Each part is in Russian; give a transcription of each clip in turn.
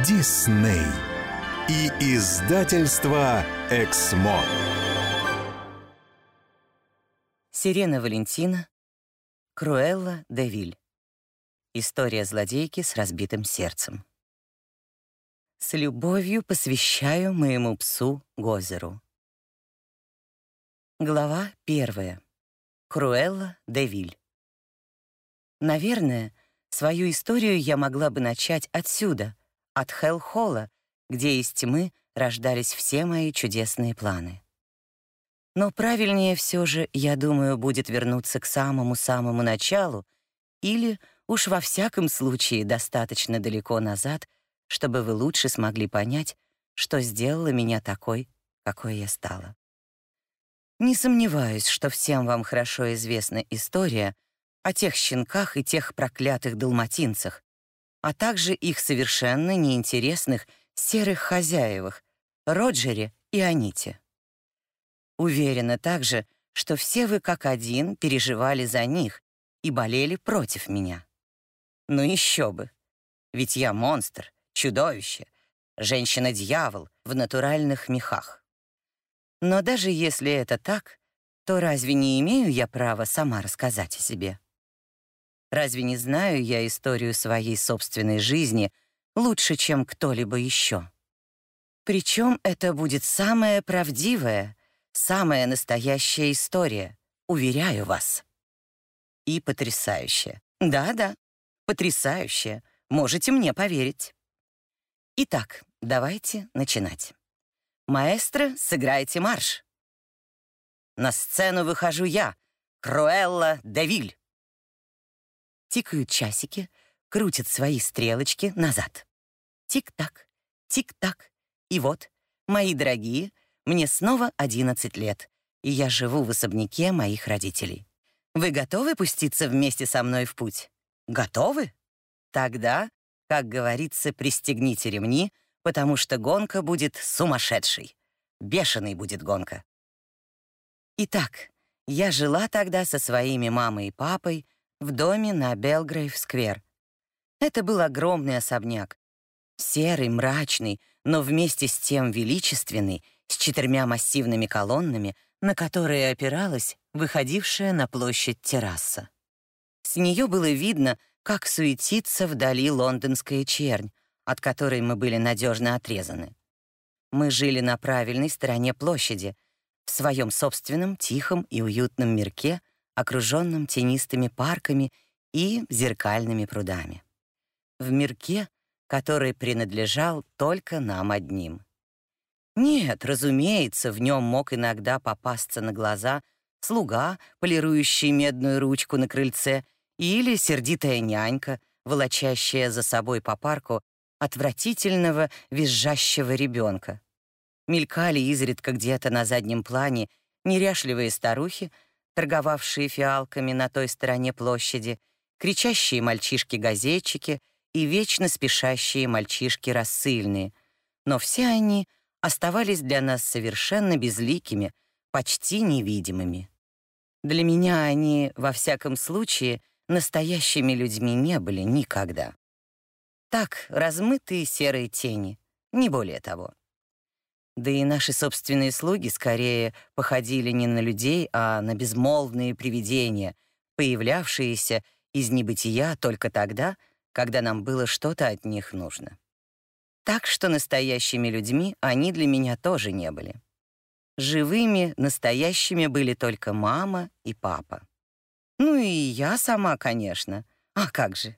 Дисней и издательство Эксмо. Сирена Валентина, Круэлла де Виль. История злодейки с разбитым сердцем. С любовью посвящаю моему псу Гозеру. Глава первая. Круэлла де Виль. Наверное, свою историю я могла бы начать отсюда, от Хелл-Холла, где из тьмы рождались все мои чудесные планы. Но правильнее все же, я думаю, будет вернуться к самому-самому началу или, уж во всяком случае, достаточно далеко назад, чтобы вы лучше смогли понять, что сделало меня такой, какой я стала. Не сомневаюсь, что всем вам хорошо известна история о тех щенках и тех проклятых далматинцах, а также их совершенно неинтересных серых хозяевах Роджере и Аните. Уверена также, что все вы как один переживали за них и болели против меня. Ну еще бы. Ведь я монстр, чудовище, женщина-дьявол в натуральных мехах. Но даже если это так, то разве не имею я права сама рассказать о себе? Разве не знаю я историю своей собственной жизни лучше, чем кто-либо еще? Причем это будет самая правдивая, самая настоящая история, уверяю вас. И потрясающая. Да-да, потрясающая. Можете мне поверить. Итак, давайте начинать. Маэстро, сыграйте марш. На сцену выхожу я, Круэлла Девиль. Тикают часики, крутят свои стрелочки назад. Тик-так, тик-так. И вот, мои дорогие, мне снова 11 лет, и я живу в особняке моих родителей. Вы готовы пуститься вместе со мной в путь? Готовы? Тогда, как говорится, пристегните ремни, потому что гонка будет сумасшедшей. Бешеной будет гонка. Итак, я жила тогда со своими мамой и папой в доме на Белгрейв-сквер. Это был огромный особняк. Серый, мрачный, но вместе с тем величественный, с четырьмя массивными колоннами, на которые опиралась выходившая на площадь терраса. С нее было видно, как суетится вдали лондонская чернь, от которой мы были надежно отрезаны. Мы жили на правильной стороне площади, в своем собственном тихом и уютном мирке — окруженном тенистыми парками и зеркальными прудами. В мирке, который принадлежал только нам одним. Нет, разумеется, в нем мог иногда попасться на глаза слуга, полирующий медную ручку на крыльце, или сердитая нянька, волочащая за собой по парку отвратительного визжащего ребенка. Мелькали изредка где-то на заднем плане неряшливые старухи, торговавшие фиалками на той стороне площади, кричащие мальчишки-газетчики и вечно спешащие мальчишки рассыльные. Но все они оставались для нас совершенно безликими, почти невидимыми. Для меня они, во всяком случае, настоящими людьми не были никогда. Так, размытые серые тени, не более того. Да и наши собственные слуги скорее походили не на людей, а на безмолвные привидения, появлявшиеся из небытия только тогда, когда нам было что-то от них нужно. Так что настоящими людьми они для меня тоже не были. Живыми, настоящими были только мама и папа. Ну и я сама, конечно. А как же?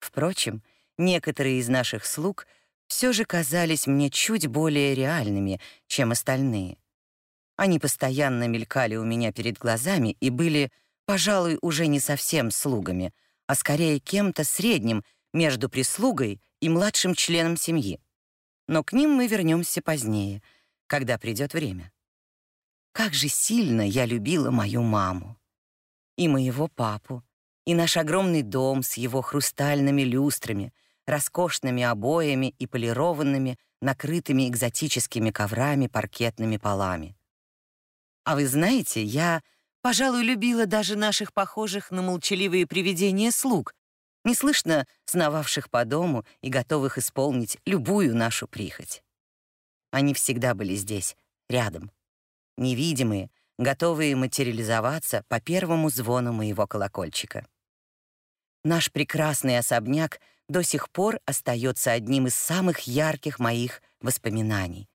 Впрочем, некоторые из наших слуг — все же казались мне чуть более реальными, чем остальные. Они постоянно мелькали у меня перед глазами и были, пожалуй, уже не совсем слугами, а скорее кем-то средним между прислугой и младшим членом семьи. Но к ним мы вернемся позднее, когда придет время. Как же сильно я любила мою маму. И моего папу, и наш огромный дом с его хрустальными люстрами — роскошными обоями и полированными, накрытыми экзотическими коврами паркетными полами. А вы знаете, я, пожалуй, любила даже наших похожих на молчаливые привидения слуг, не слышно сновавших по дому и готовых исполнить любую нашу прихоть. Они всегда были здесь, рядом, невидимые, готовые материализоваться по первому звону моего колокольчика. Наш прекрасный особняк до сих пор остается одним из самых ярких моих воспоминаний.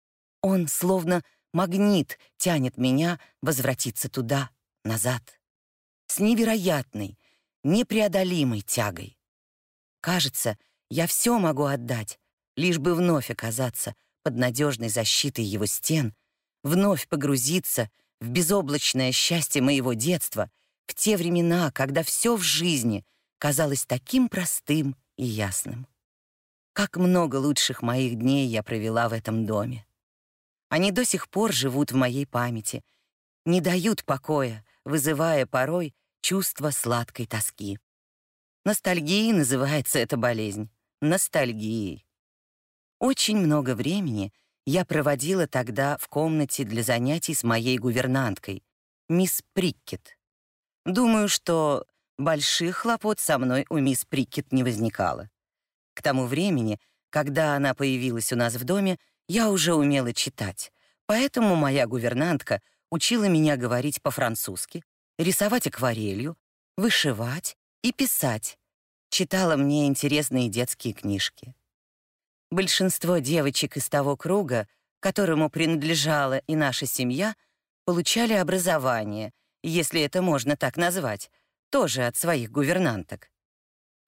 Он, словно магнит, тянет меня возвратиться туда, назад. С невероятной, непреодолимой тягой. Кажется, я все могу отдать, лишь бы вновь оказаться под надежной защитой его стен, вновь погрузиться в безоблачное счастье моего детства, в те времена, когда все в жизни казалось таким простым и ясным. Как много лучших моих дней я провела в этом доме. Они до сих пор живут в моей памяти, не дают покоя, вызывая порой чувство сладкой тоски. Ностальгией называется эта болезнь. Ностальгией. Очень много времени я проводила тогда в комнате для занятий с моей гувернанткой, мисс Приккет. Думаю, что больших хлопот со мной у мисс Приккет не возникало. К тому времени, когда она появилась у нас в доме, я уже умела читать, поэтому моя гувернантка учила меня говорить по-французски, рисовать акварелью, вышивать и писать. Читала мне интересные детские книжки. Большинство девочек из того круга, которому принадлежала и наша семья, получали образование, если это можно так назвать, тоже от своих гувернанток.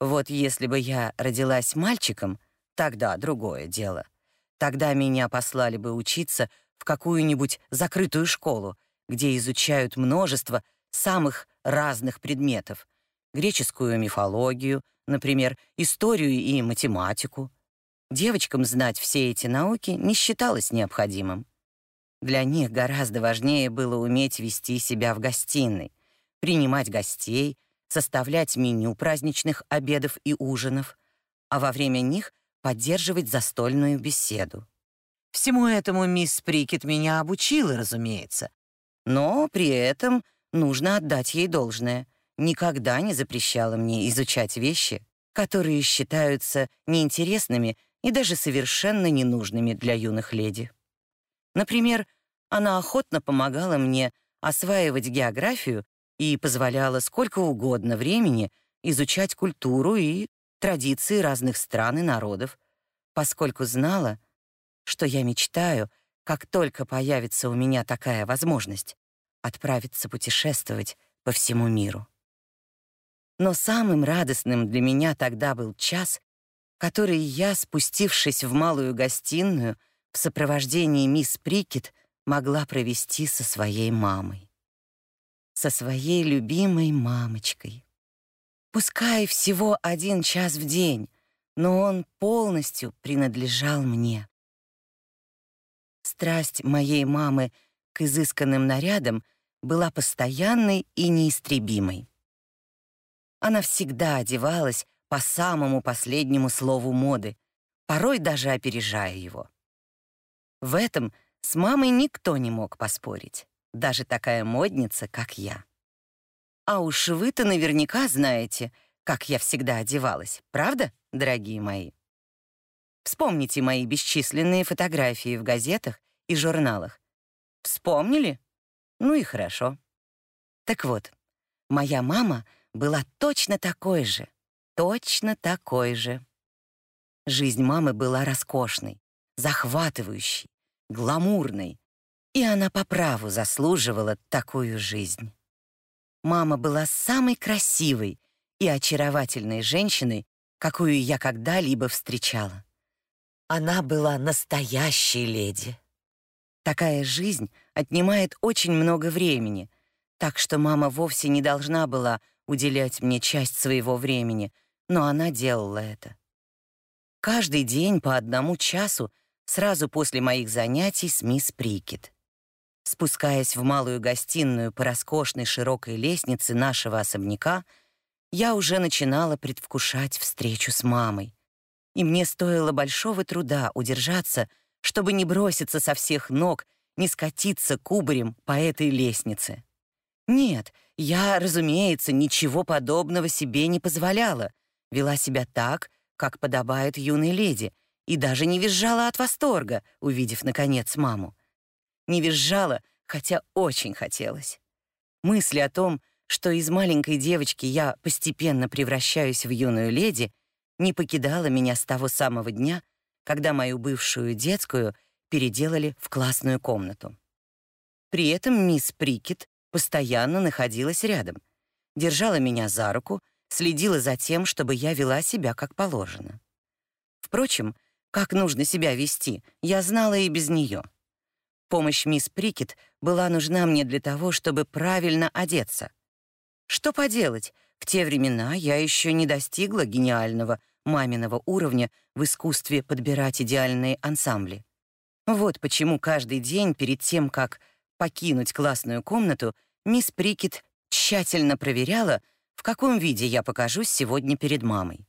Вот если бы я родилась мальчиком, тогда другое дело. Тогда меня послали бы учиться в какую-нибудь закрытую школу, где изучают множество самых разных предметов. Греческую мифологию, например, историю и математику. Девочкам знать все эти науки не считалось необходимым. Для них гораздо важнее было уметь вести себя в гостиной, принимать гостей, составлять меню праздничных обедов и ужинов, а во время них поддерживать застольную беседу. Всему этому мисс Прикет меня обучила, разумеется. Но при этом нужно отдать ей должное. Никогда не запрещала мне изучать вещи, которые считаются неинтересными и даже совершенно ненужными для юных леди. Например, она охотно помогала мне осваивать географию и позволяла сколько угодно времени изучать культуру и традиции разных стран и народов, поскольку знала, что я мечтаю, как только появится у меня такая возможность, отправиться путешествовать по всему миру. Но самым радостным для меня тогда был час, который я, спустившись в малую гостиную в сопровождении мисс Прикет, могла провести со своей мамой. Со своей любимой мамочкой. Пускай всего один час в день, но он полностью принадлежал мне. Страсть моей мамы к изысканным нарядам была постоянной и неистребимой. Она всегда одевалась по самому последнему слову моды, порой даже опережая его. В этом с мамой никто не мог поспорить, даже такая модница, как я. А уж вы-то наверняка знаете, как я всегда одевалась, правда, дорогие мои? Вспомните мои бесчисленные фотографии в газетах и журналах. Вспомнили? Ну и хорошо. Так вот, моя мама была точно такой же, точно такой же. Жизнь мамы была роскошной, захватывающей, гламурной, и она по праву заслуживала такую жизнь. Мама была самой красивой и очаровательной женщиной, какую я когда-либо встречала. Она была настоящей леди. Такая жизнь отнимает очень много времени, так что мама вовсе не должна была уделять мне часть своего времени, но она делала это. Каждый день по одному часу сразу после моих занятий с мисс Прикет. Спускаясь в малую гостиную по роскошной широкой лестнице нашего особняка, я уже начинала предвкушать встречу с мамой. И мне стоило большого труда удержаться — чтобы не броситься со всех ног, не скатиться кубарем по этой лестнице. Нет, я, разумеется, ничего подобного себе не позволяла, вела себя так, как подобает юной леди, и даже не визжала от восторга, увидев, наконец, маму. Не визжала, хотя очень хотелось. Мысли о том, что из маленькой девочки я постепенно превращаюсь в юную леди, не покидала меня с того самого дня, когда мою бывшую детскую переделали в классную комнату. При этом мисс Прикет постоянно находилась рядом, держала меня за руку, следила за тем, чтобы я вела себя как положено. Впрочем, как нужно себя вести, я знала и без нее. Помощь мисс Прикет была нужна мне для того, чтобы правильно одеться. Что поделать, в те времена я еще не достигла гениального маминого уровня в искусстве подбирать идеальные ансамбли. Вот почему каждый день перед тем, как покинуть классную комнату, мисс Прикет тщательно проверяла, в каком виде я покажусь сегодня перед мамой.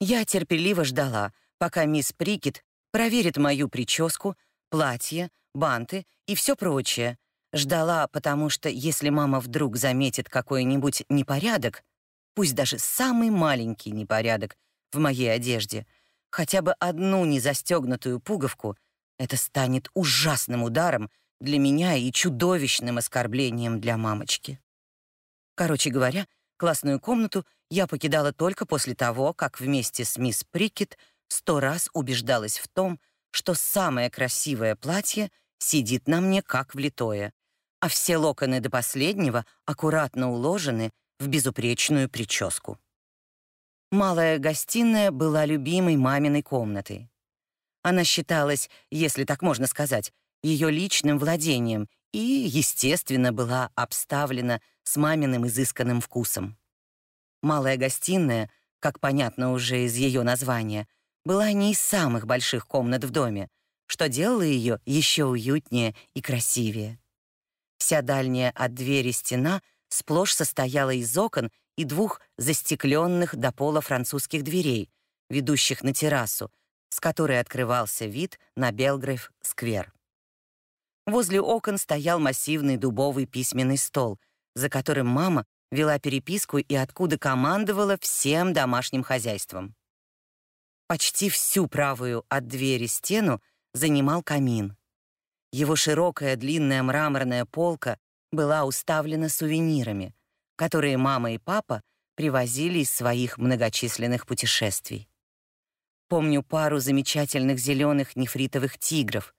Я терпеливо ждала, пока мисс Прикет проверит мою прическу, платье, банты и все прочее. Ждала, потому что если мама вдруг заметит какой-нибудь непорядок, пусть даже самый маленький непорядок в моей одежде, хотя бы одну незастегнутую пуговку, это станет ужасным ударом для меня и чудовищным оскорблением для мамочки. Короче говоря, классную комнату я покидала только после того, как вместе с мисс Прикет сто раз убеждалась в том, что самое красивое платье сидит на мне как влитое, а все локоны до последнего аккуратно уложены в безупречную прическу. Малая гостиная была любимой маминой комнатой. Она считалась, если так можно сказать, ее личным владением и, естественно, была обставлена с маминым изысканным вкусом. Малая гостиная, как понятно уже из ее названия, была не из самых больших комнат в доме, что делало ее еще уютнее и красивее. Вся дальняя от двери стена сплошь состояла из окон и двух застекленных до пола французских дверей, ведущих на террасу, с которой открывался вид на Белгрейв-сквер. Возле окон стоял массивный дубовый письменный стол, за которым мама вела переписку и откуда командовала всем домашним хозяйством. Почти всю правую от двери стену занимал камин. Его широкая длинная мраморная полка была уставлена сувенирами, которые мама и папа привозили из своих многочисленных путешествий. Помню пару замечательных зеленых нефритовых тигров,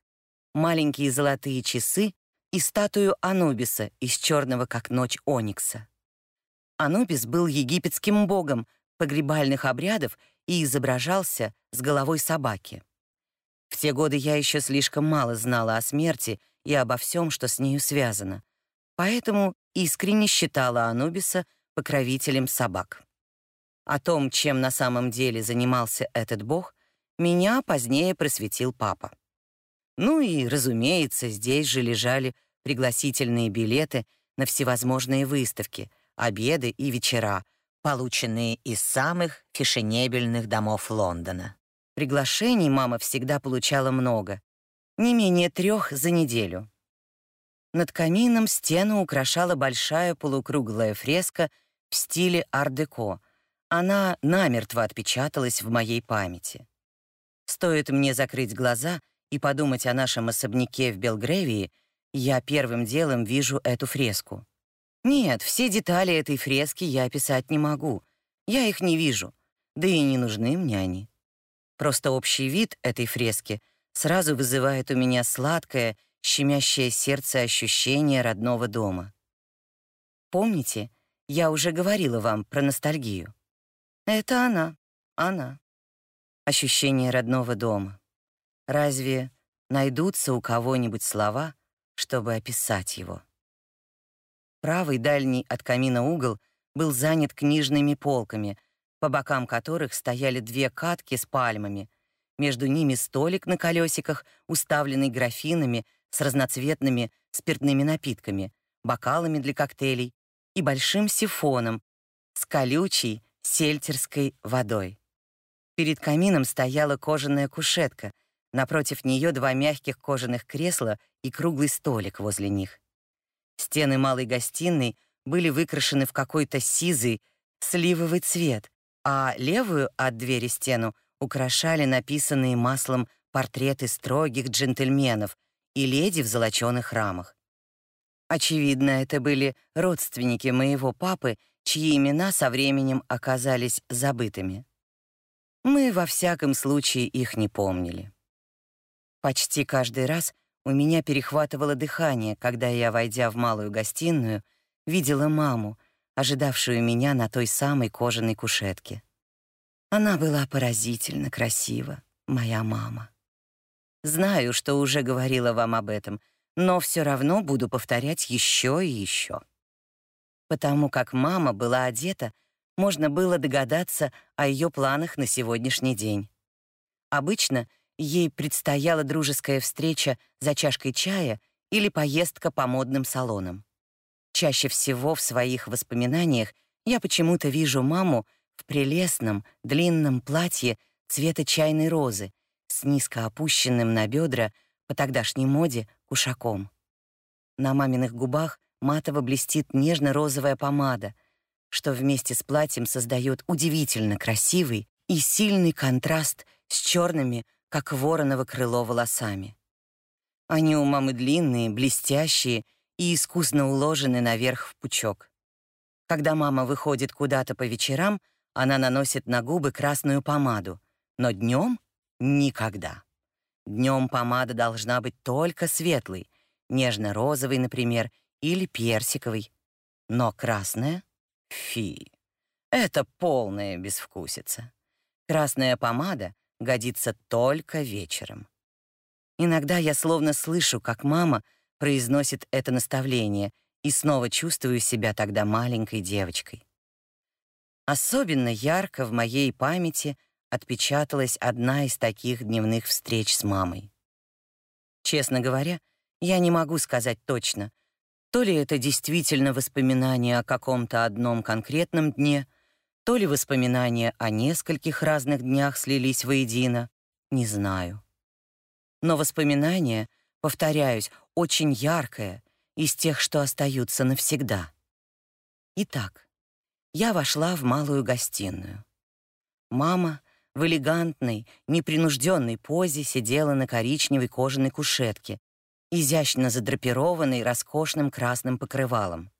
маленькие золотые часы и статую Анубиса из черного как ночь оникса. Анубис был египетским богом погребальных обрядов и изображался с головой собаки. В те годы я еще слишком мало знала о смерти и обо всем, что с нею связано, поэтому искренне считала Анубиса покровителем собак. О том, чем на самом деле занимался этот бог, меня позднее просветил папа. Ну и, разумеется, здесь же лежали пригласительные билеты на всевозможные выставки, обеды и вечера, полученные из самых фешенебельных домов Лондона. Приглашений мама всегда получала много, не менее трех за неделю. Над камином стену украшала большая полукруглая фреска в стиле ар-деко. Она намертво отпечаталась в моей памяти. Стоит мне закрыть глаза и подумать о нашем особняке в Белгревии, я первым делом вижу эту фреску. Нет, все детали этой фрески я описать не могу. Я их не вижу, да и не нужны мне они. Просто общий вид этой фрески сразу вызывает у меня сладкое, щемящее сердце ощущение родного дома. Помните, я уже говорила вам про ностальгию? Это она, она. Ощущение родного дома. Разве найдутся у кого-нибудь слова, чтобы описать его? Правый дальний от камина угол был занят книжными полками, по бокам которых стояли две катки с пальмами. Между ними столик на колесиках, уставленный графинами с разноцветными спиртными напитками, бокалами для коктейлей и большим сифоном с колючей сельтерской водой. Перед камином стояла кожаная кушетка, напротив нее два мягких кожаных кресла и круглый столик возле них. Стены малой гостиной были выкрашены в какой-то сизый, сливовый цвет, а левую от двери стену украшали написанные маслом портреты строгих джентльменов и леди в золоченых рамах. Очевидно, это были родственники моего папы, чьи имена со временем оказались забытыми. Мы во всяком случае их не помнили. Почти каждый раз у меня перехватывало дыхание, когда я, войдя в малую гостиную, видела маму, ожидавшую меня на той самой кожаной кушетке. Она была поразительно красива, моя мама. Знаю, что уже говорила вам об этом, но все равно буду повторять еще и еще. Потому как мама была одета, можно было догадаться о ее планах на сегодняшний день. Обычно ей предстояла дружеская встреча за чашкой чая или поездка по модным салонам. Чаще всего в своих воспоминаниях я почему-то вижу маму в прелестном длинном платье цвета чайной розы с низко опущенным на бедра по тогдашней моде кушаком. На маминых губах матово блестит нежно-розовая помада, что вместе с платьем создает удивительно красивый и сильный контраст с черными, как вороново крыло, волосами. Они у мамы длинные, блестящие и искусно уложены наверх в пучок. Когда мама выходит куда-то по вечерам, она наносит на губы красную помаду, но днем — никогда. Днем помада должна быть только светлой, нежно-розовой, например, или персиковой. Но красная — фи. Это полная безвкусица. Красная помада годится только вечером. Иногда я словно слышу, как мама произносит это наставление, и снова чувствую себя тогда маленькой девочкой. Особенно ярко в моей памяти отпечаталась одна из таких дневных встреч с мамой. Честно говоря, я не могу сказать точно, то ли это действительно воспоминание о каком-то одном конкретном дне, то ли воспоминания о нескольких разных днях слились воедино, не знаю. Но воспоминание, повторяюсь, очень яркое, из тех, что остаются навсегда. Итак, я вошла в малую гостиную. Мама в элегантной, непринужденной позе сидела на коричневой кожаной кушетке, изящно задрапированной роскошным красным покрывалом.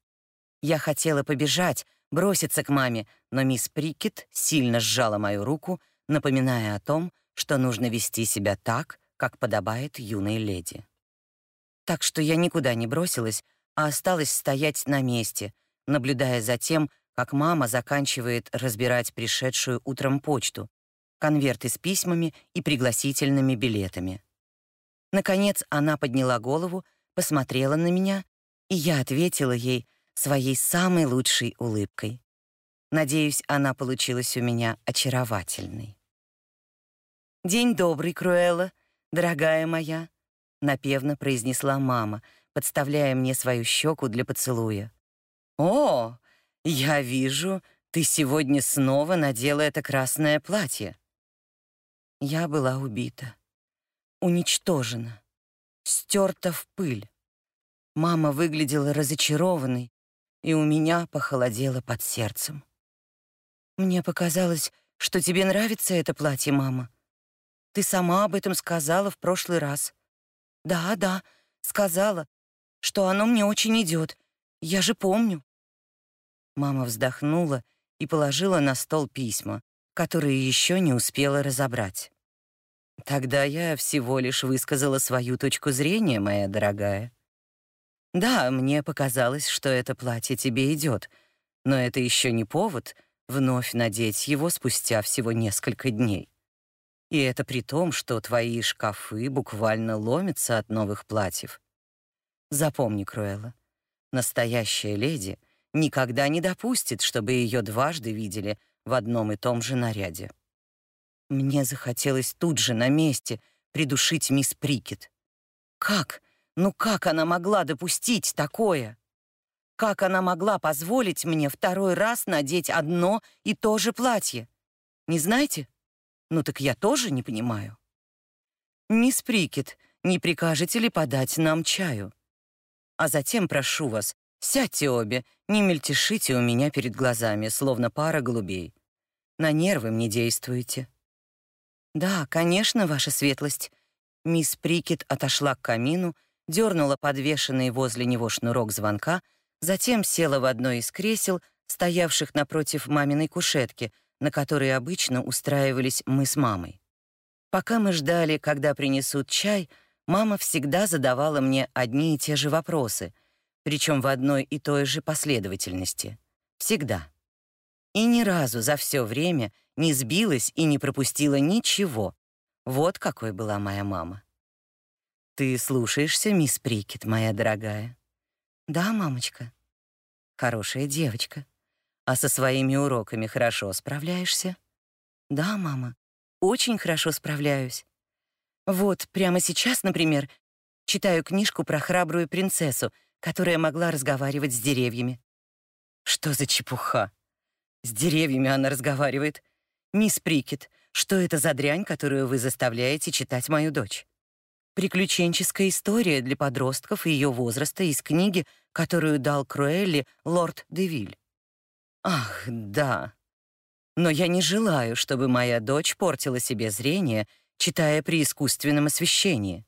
Я хотела побежать, броситься к маме, но мисс Прикет сильно сжала мою руку, напоминая о том, что нужно вести себя так, как подобает юной леди. Так что я никуда не бросилась, а осталась стоять на месте, наблюдая за тем, как мама заканчивает разбирать пришедшую утром почту, конверты с письмами и пригласительными билетами. Наконец она подняла голову, посмотрела на меня, и я ответила ей своей самой лучшей улыбкой. Надеюсь, она получилась у меня очаровательной. «День добрый, Круэлла, дорогая моя», — напевно произнесла мама, подставляя мне свою щеку для поцелуя. «О, я вижу, ты сегодня снова надела это красное платье». Я была убита, уничтожена, стерта в пыль. Мама выглядела разочарованной, и у меня похолодело под сердцем. «Мне показалось, что тебе нравится это платье, мама. Ты сама об этом сказала в прошлый раз». «Да, да, сказала, что оно мне очень идет. Я же помню». Мама вздохнула и положила на стол письма, которые еще не успела разобрать. Тогда я всего лишь высказала свою точку зрения, моя дорогая. Да, мне показалось, что это платье тебе идет, но это еще не повод вновь надеть его спустя всего несколько дней. И это при том, что твои шкафы буквально ломятся от новых платьев. Запомни, Круэлла, настоящая леди — никогда не допустит, чтобы ее дважды видели в одном и том же наряде. Мне захотелось тут же на месте придушить мисс Прикет. Как? Ну как она могла допустить такое? Как она могла позволить мне второй раз надеть одно и то же платье? Не знаете? Ну так я тоже не понимаю. Мисс Прикет, не прикажете ли подать нам чаю? А затем прошу вас, Сядьте обе, не мельтешите у меня перед глазами, словно пара голубей. На нервы мне действуете». «Да, конечно, ваша светлость». Мисс Прикет отошла к камину, дернула подвешенный возле него шнурок звонка, затем села в одно из кресел, стоявших напротив маминой кушетки, на которой обычно устраивались мы с мамой. Пока мы ждали, когда принесут чай, мама всегда задавала мне одни и те же вопросы, причем в одной и той же последовательности. Всегда. И ни разу за все время не сбилась и не пропустила ничего. Вот какой была моя мама. «Ты слушаешься, мисс Прикет, моя дорогая?» «Да, мамочка». «Хорошая девочка. А со своими уроками хорошо справляешься?» «Да, мама, очень хорошо справляюсь. Вот, прямо сейчас, например, читаю книжку про храбрую принцессу, которая могла разговаривать с деревьями. Что за чепуха? С деревьями она разговаривает. Мисс Прикет, что это за дрянь, которую вы заставляете читать мою дочь? Приключенческая история для подростков ее возраста из книги, которую дал Круэлли лорд Девиль. Ах, да. Но я не желаю, чтобы моя дочь портила себе зрение, читая при искусственном освещении.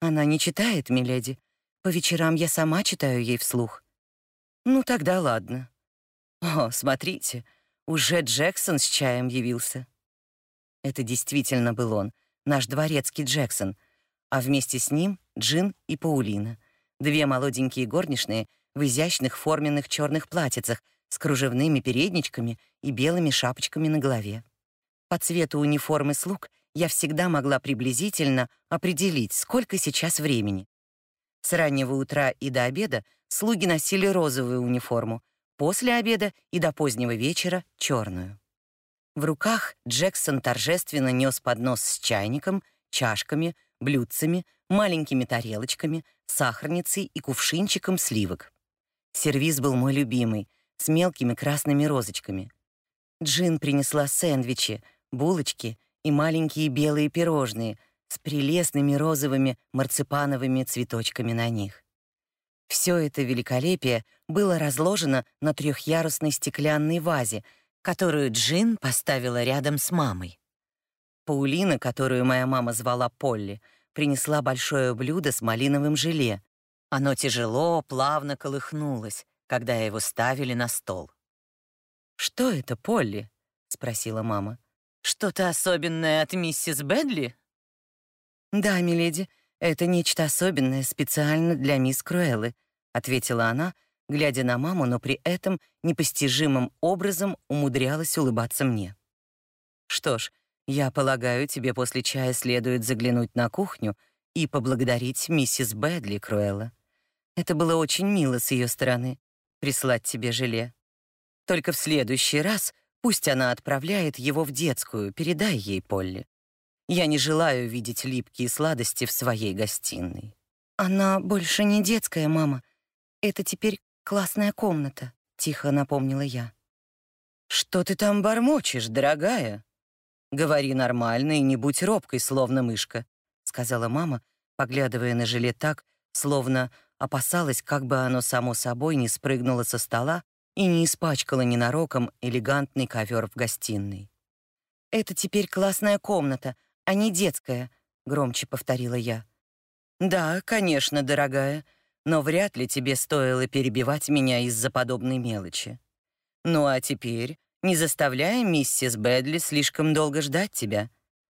Она не читает, миледи. По вечерам я сама читаю ей вслух. Ну тогда ладно. О, смотрите, уже Джексон с чаем явился. Это действительно был он, наш дворецкий Джексон, а вместе с ним Джин и Паулина, две молоденькие горничные в изящных форменных черных платьицах с кружевными передничками и белыми шапочками на голове. По цвету униформы слуг я всегда могла приблизительно определить, сколько сейчас времени. С раннего утра и до обеда слуги носили розовую униформу, после обеда и до позднего вечера — черную. В руках Джексон торжественно нес поднос с чайником, чашками, блюдцами, маленькими тарелочками, сахарницей и кувшинчиком сливок. Сервиз был мой любимый, с мелкими красными розочками. Джин принесла сэндвичи, булочки и маленькие белые пирожные с прелестными розовыми марципановыми цветочками на них. Все это великолепие было разложено на трехъярусной стеклянной вазе, которую Джин поставила рядом с мамой. Паулина, которую моя мама звала Полли, принесла большое блюдо с малиновым желе. Оно тяжело, плавно колыхнулось, когда его ставили на стол. «Что это, Полли?» — спросила мама. «Что-то особенное от миссис Бэдли?» «Да, миледи, это нечто особенное специально для мисс Круэллы», — ответила она, глядя на маму, но при этом непостижимым образом умудрялась улыбаться мне. «Что ж, я полагаю, тебе после чая следует заглянуть на кухню и поблагодарить миссис Бэдли, Круэлла. Это было очень мило с ее стороны — прислать тебе желе. Только в следующий раз пусть она отправляет его в детскую, передай ей, Полли. Я не желаю видеть липкие сладости в своей гостиной». «Она больше не детская, мама. Это теперь классная комната», — тихо напомнила я. «Что ты там бормочешь, дорогая?» «Говори нормально и не будь робкой, словно мышка», — сказала мама, поглядывая на желе так, словно опасалась, как бы оно само собой не спрыгнуло со стола и не испачкало ненароком элегантный ковер в гостиной. «Это теперь классная комната, а не детская», — громче повторила я. «Да, конечно, дорогая, но вряд ли тебе стоило перебивать меня из-за подобной мелочи. Ну а теперь не заставляй миссис Бэдли слишком долго ждать тебя,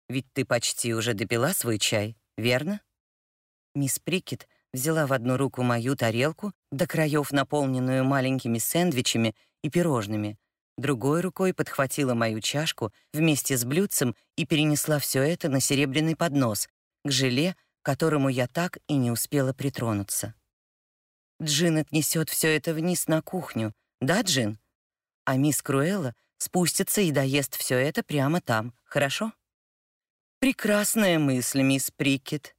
ведь ты почти уже допила свой чай, верно?» Мисс Прикет взяла в одну руку мою тарелку, до краев наполненную маленькими сэндвичами и пирожными, другой рукой подхватила мою чашку вместе с блюдцем и перенесла все это на серебряный поднос, к желе, к которому я так и не успела притронуться. Джин отнесет все это вниз на кухню, да, Джин? А мисс Круэлла спустится и доест все это прямо там, хорошо? Прекрасная мысль, мисс Прикет.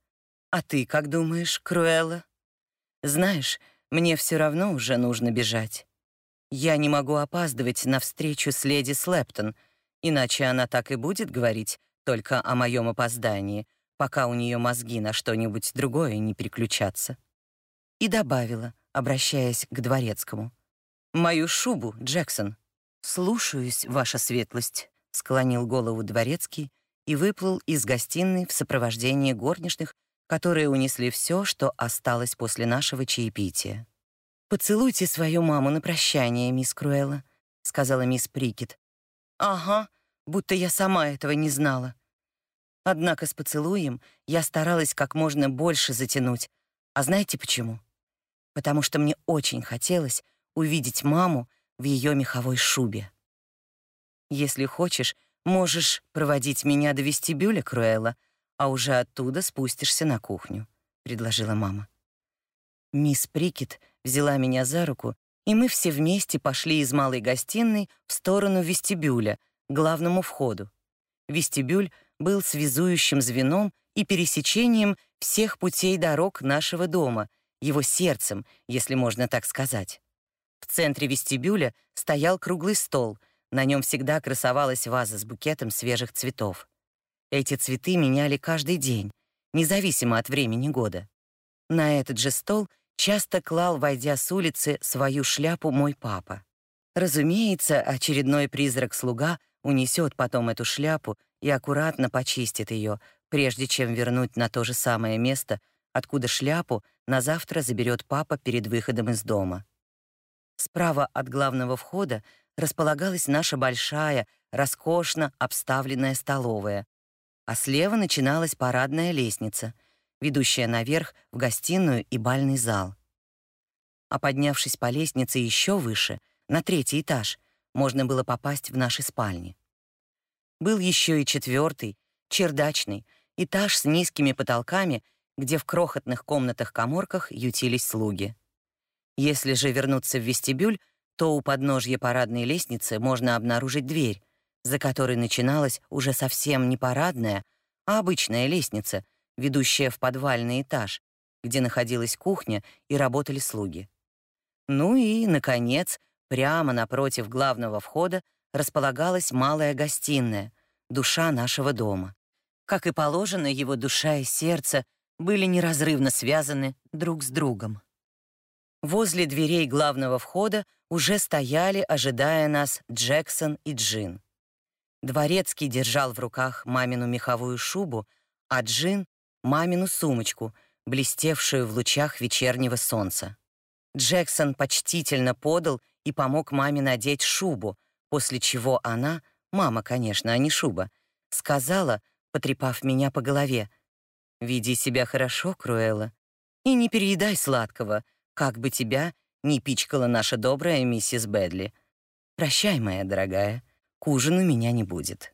А ты как думаешь, Круэлла? Знаешь, мне все равно уже нужно бежать. Я не могу опаздывать на встречу с леди Слептон, иначе она так и будет говорить только о моем опоздании, пока у нее мозги на что-нибудь другое не переключатся. И добавила, обращаясь к дворецкому. «Мою шубу, Джексон». «Слушаюсь, ваша светлость», — склонил голову дворецкий и выплыл из гостиной в сопровождении горничных, которые унесли все, что осталось после нашего чаепития. «Поцелуйте свою маму на прощание, мисс Круэлла», — сказала мисс Прикет. «Ага, будто я сама этого не знала». Однако с поцелуем я старалась как можно больше затянуть. А знаете почему? Потому что мне очень хотелось увидеть маму в ее меховой шубе. Если хочешь, можешь проводить меня до вестибюля, Круэлла, а уже оттуда спустишься на кухню», — предложила мама. Мисс Прикет взяла меня за руку, и мы все вместе пошли из малой гостиной в сторону вестибюля, главному входу. Вестибюль был связующим звеном и пересечением всех путей дорог нашего дома, его сердцем, если можно так сказать. В центре вестибюля стоял круглый стол, на нем всегда красовалась ваза с букетом свежих цветов. Эти цветы меняли каждый день, независимо от времени года. На этот же стол часто клал, войдя с улицы, свою шляпу мой папа. Разумеется, очередной призрак-слуга унесет потом эту шляпу и аккуратно почистит ее, прежде чем вернуть на то же самое место, откуда шляпу на завтра заберет папа перед выходом из дома. Справа от главного входа располагалась наша большая, роскошно обставленная столовая, а слева начиналась парадная лестница, ведущая наверх в гостиную и бальный зал. А поднявшись по лестнице еще выше, на третий этаж, можно было попасть в наши спальни. Был еще и четвертый, чердачный, этаж с низкими потолками, где в крохотных комнатах-коморках ютились слуги. Если же вернуться в вестибюль, то у подножья парадной лестницы можно обнаружить дверь, за которой начиналась уже совсем не парадная, а обычная лестница, ведущая в подвальный этаж, где находилась кухня и работали слуги. Ну и, наконец, прямо напротив главного входа располагалась малая гостиная, душа нашего дома. Как и положено, его душа и сердце были неразрывно связаны друг с другом. Возле дверей главного входа уже стояли, ожидая нас, Джексон и Джин. Дворецкий держал в руках мамину меховую шубу, а Джин — мамину сумочку, блестевшую в лучах вечернего солнца. Джексон почтительно подал и помог маме надеть шубу, после чего она, мама, конечно, а не шуба, сказала, потрепав меня по голове, «Веди себя хорошо, Круэлла, и не переедай сладкого, как бы тебя не пичкала наша добрая миссис Бэдли. Прощай, моя дорогая, к ужину меня не будет».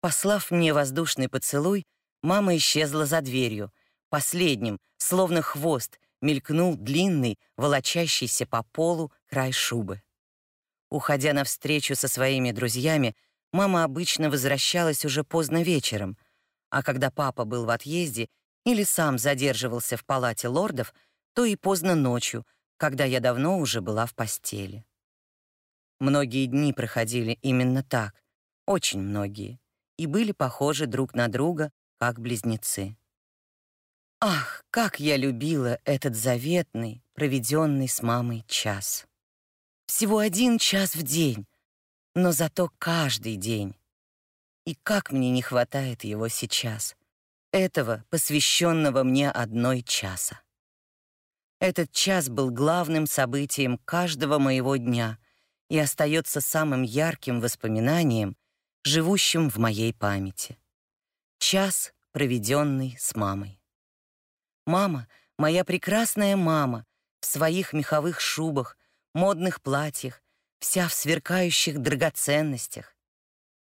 Послав мне воздушный поцелуй, мама исчезла за дверью. Последним, словно хвост, мелькнул длинный, волочащийся по полу край шубы. Уходя навстречу со своими друзьями, мама обычно возвращалась уже поздно вечером, а когда папа был в отъезде или сам задерживался в палате лордов, то и поздно ночью, когда я давно уже была в постели. Многие дни проходили именно так, очень многие, и были похожи друг на друга, как близнецы. Ах, как я любила этот заветный, проведенный с мамой час. Всего один час в день, но зато каждый день. И как мне не хватает его сейчас, этого, посвященного мне одной часа. Этот час был главным событием каждого моего дня и остается самым ярким воспоминанием, живущим в моей памяти. Час, проведенный с мамой. Мама, моя прекрасная мама, в своих меховых шубах, модных платьях, вся в сверкающих драгоценностях.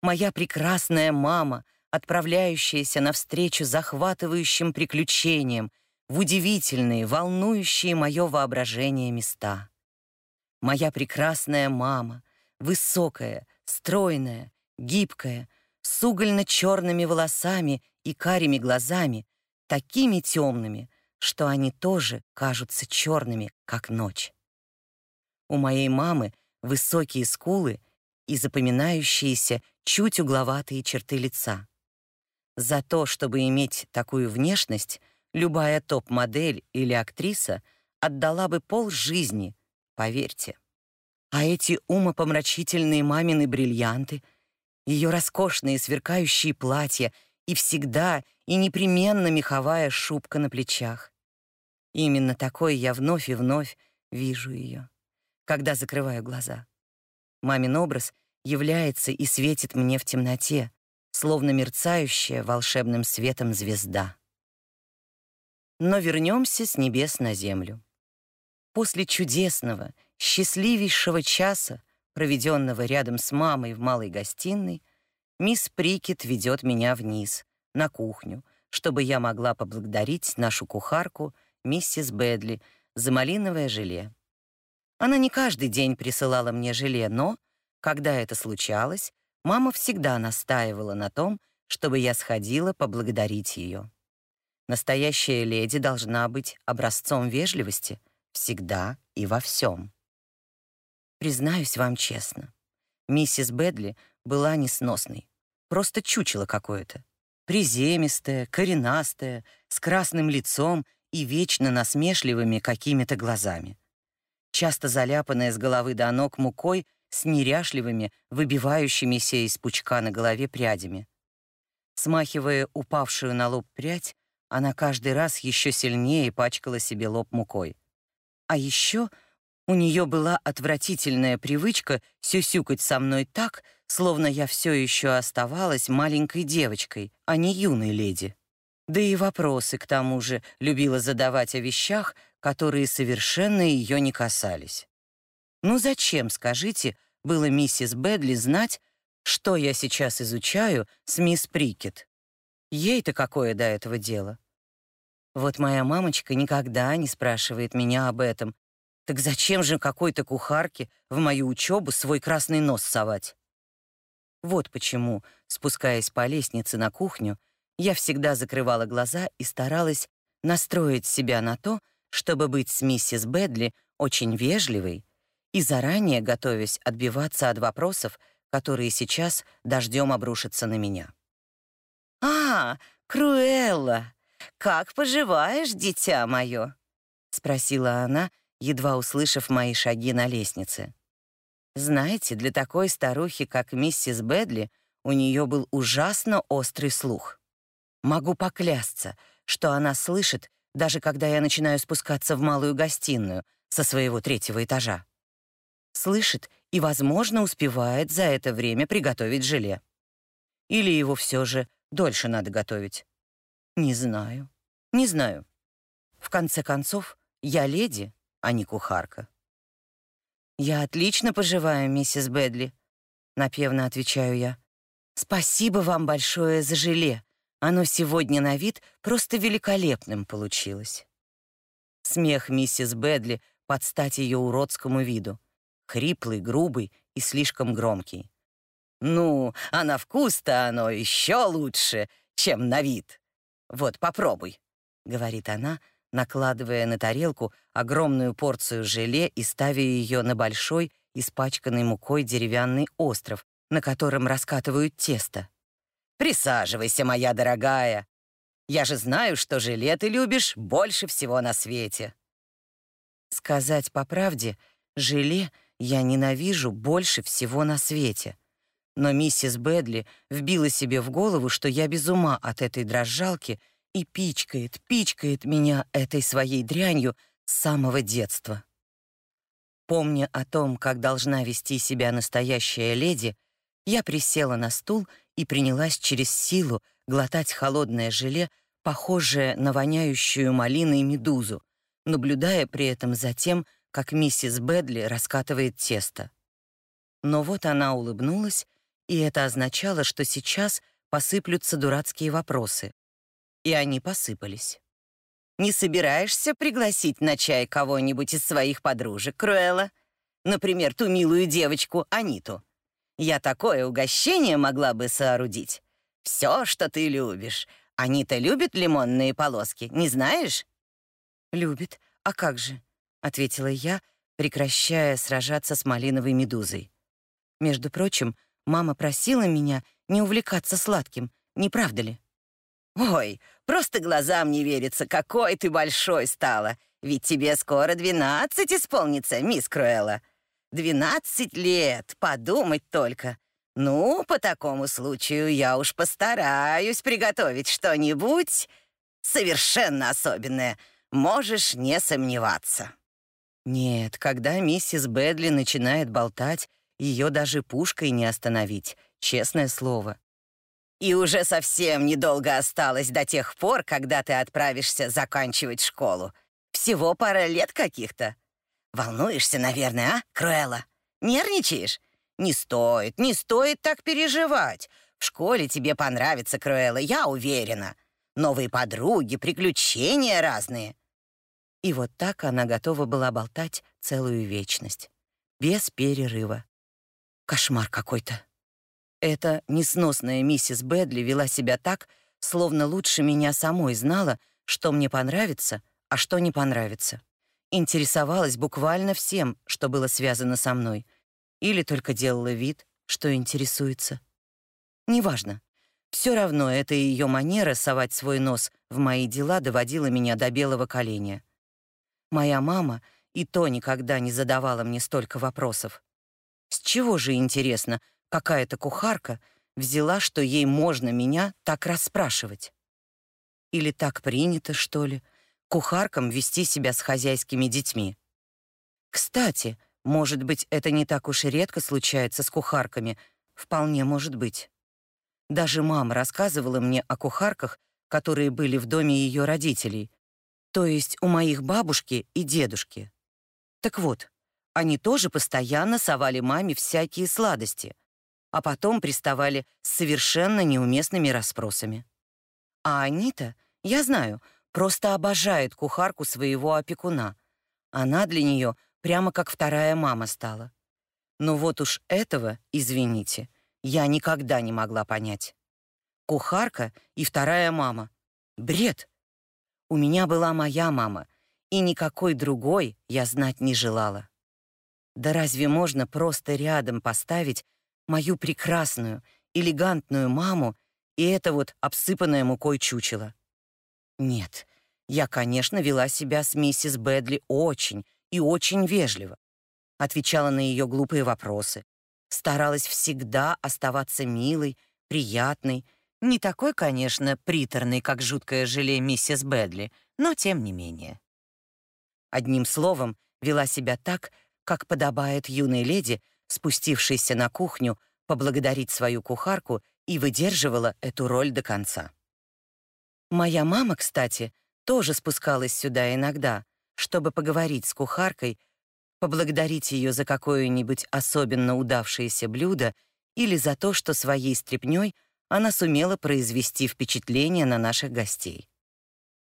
Моя прекрасная мама, отправляющаяся навстречу захватывающим приключениям в удивительные, волнующие мое воображение места. Моя прекрасная мама, высокая, стройная, гибкая, с угольно-черными волосами и карими глазами, такими темными, что они тоже кажутся черными, как ночь. У моей мамы высокие скулы и запоминающиеся чуть угловатые черты лица. За то, чтобы иметь такую внешность, любая топ-модель или актриса отдала бы пол жизни, поверьте. А эти умопомрачительные мамины бриллианты, ее роскошные сверкающие платья и всегда и непременно меховая шубка на плечах. Именно такой я вновь и вновь вижу ее, когда закрываю глаза. Мамин образ является и светит мне в темноте, словно мерцающая волшебным светом звезда. Но вернемся с небес на землю. После чудесного, счастливейшего часа, проведенного рядом с мамой в малой гостиной, мисс Прикет ведет меня вниз, на кухню, чтобы я могла поблагодарить нашу кухарку, миссис Бэдли, за малиновое желе. Она не каждый день присылала мне желе, но, когда это случалось, мама всегда настаивала на том, чтобы я сходила поблагодарить ее. Настоящая леди должна быть образцом вежливости всегда и во всем. Признаюсь вам честно, миссис Бэдли была несносной, просто чучело какое-то. Приземистая, коренастая, с красным лицом и вечно насмешливыми какими-то глазами. Часто заляпанная с головы до ног мукой с неряшливыми, выбивающимися из пучка на голове прядями. Смахивая упавшую на лоб прядь, она каждый раз еще сильнее пачкала себе лоб мукой. А еще у нее была отвратительная привычка сюсюкать со мной так, словно я все еще оставалась маленькой девочкой, а не юной леди. Да и вопросы, к тому же, любила задавать о вещах, которые совершенно ее не касались. Ну зачем, скажите, было миссис Бэдли знать, что я сейчас изучаю с мисс Прикет? Ей-то какое до этого дело? Вот моя мамочка никогда не спрашивает меня об этом, так зачем же какой-то кухарке в мою учебу свой красный нос совать? Вот почему, спускаясь по лестнице на кухню, я всегда закрывала глаза и старалась настроить себя на то, чтобы быть с миссис Бэдли очень вежливой и заранее готовясь отбиваться от вопросов, которые сейчас дождем обрушатся на меня. «А, Круэлла, как поживаешь, дитя мое?» — спросила она, — едва услышав мои шаги на лестнице. Знаете, для такой старухи, как миссис Бэдли, у нее был ужасно острый слух. Могу поклясться, что она слышит, даже когда я начинаю спускаться в малую гостиную со своего третьего этажа. Слышит и, возможно, успевает за это время приготовить желе. Или его все же дольше надо готовить. Не знаю, не знаю. В конце концов, я леди, а не кухарка. «Я отлично поживаю, миссис Бэдли», — напевно отвечаю я. «Спасибо вам большое за желе. Оно сегодня на вид просто великолепным получилось». Смех миссис Бэдли под стать ее уродскому виду. Хриплый, грубый и слишком громкий. «Ну, а на вкус-то оно еще лучше, чем на вид. Вот, попробуй», — говорит она, — накладывая на тарелку огромную порцию желе и ставя ее на большой, испачканный мукой деревянный остров, на котором раскатывают тесто. «Присаживайся, моя дорогая. Я же знаю, что желе ты любишь больше всего на свете». Сказать по правде, желе я ненавижу больше всего на свете. Но миссис Бэдли вбила себе в голову, что я без ума от этой дрожжалки — и пичкает, пичкает меня этой своей дрянью с самого детства. Помня о том, как должна вести себя настоящая леди, я присела на стул и принялась через силу глотать холодное желе, похожее на воняющую малиной медузу, наблюдая при этом за тем, как миссис Бэдли раскатывает тесто. Но вот она улыбнулась, и это означало, что сейчас посыплются дурацкие вопросы и они посыпались. «Не собираешься пригласить на чай кого-нибудь из своих подружек, Круэлла? Например, ту милую девочку Аниту. Я такое угощение могла бы соорудить. Все, что ты любишь. Анита любит лимонные полоски, не знаешь?» «Любит. А как же?» — ответила я, прекращая сражаться с малиновой медузой. Между прочим, мама просила меня не увлекаться сладким, не правда ли? «Ой, просто глазам не верится, какой ты большой стала. Ведь тебе скоро двенадцать исполнится, мисс Круэлла. Двенадцать лет, подумать только. Ну, по такому случаю я уж постараюсь приготовить что-нибудь совершенно особенное. Можешь не сомневаться. Нет, когда миссис Бэдли начинает болтать, ее даже пушкой не остановить, честное слово. И уже совсем недолго осталось до тех пор, когда ты отправишься заканчивать школу. Всего пара лет каких-то. Волнуешься, наверное, а, Круэлла? Нервничаешь? Не стоит, не стоит так переживать. В школе тебе понравится, Круэлла, я уверена. Новые подруги, приключения разные. И вот так она готова была болтать целую вечность. Без перерыва. Кошмар какой-то. Эта несносная миссис Бэдли вела себя так, словно лучше меня самой знала, что мне понравится, а что не понравится. Интересовалась буквально всем, что было связано со мной — или только делала вид, что интересуется. Неважно. Все равно эта ее манера совать свой нос в мои дела доводила меня до белого коленя. Моя мама и то никогда не задавала мне столько вопросов. С чего же, интересно, какая-то кухарка взяла, что ей можно меня так расспрашивать? Или так принято, что ли, кухаркам вести себя с хозяйскими детьми? Кстати, может быть, это не так уж и редко случается с кухарками. Вполне может быть. Даже мама рассказывала мне о кухарках, которые были в доме ее родителей, то есть у моих бабушки и дедушки. Так вот, они тоже постоянно совали маме всякие сладости, а потом приставали с совершенно неуместными расспросами. А Анита, я знаю, просто обожает кухарку своего опекуна. Она для нее прямо как вторая мама стала. Но вот уж этого, извините, я никогда не могла понять. Кухарка и вторая мама. Бред. У меня была моя мама, и никакой другой я знать не желала. Да разве можно просто рядом поставить мою прекрасную, элегантную маму и это вот обсыпанное мукой чучело? Нет, я, конечно, вела себя с миссис Бэдли очень, и очень вежливо. Отвечала на ее глупые вопросы. Старалась всегда оставаться милой, приятной, не такой, конечно, приторной, как жуткое желе миссис Бэдли, но тем не менее. Одним словом, вела себя так, как подобает юной леди, спустившейся на кухню поблагодарить свою кухарку и выдерживала эту роль до конца. Моя мама, кстати, тоже спускалась сюда иногда, чтобы поговорить с кухаркой, поблагодарить ее за какое-нибудь особенно удавшееся блюдо или за то, что своей стряпнёй она сумела произвести впечатление на наших гостей.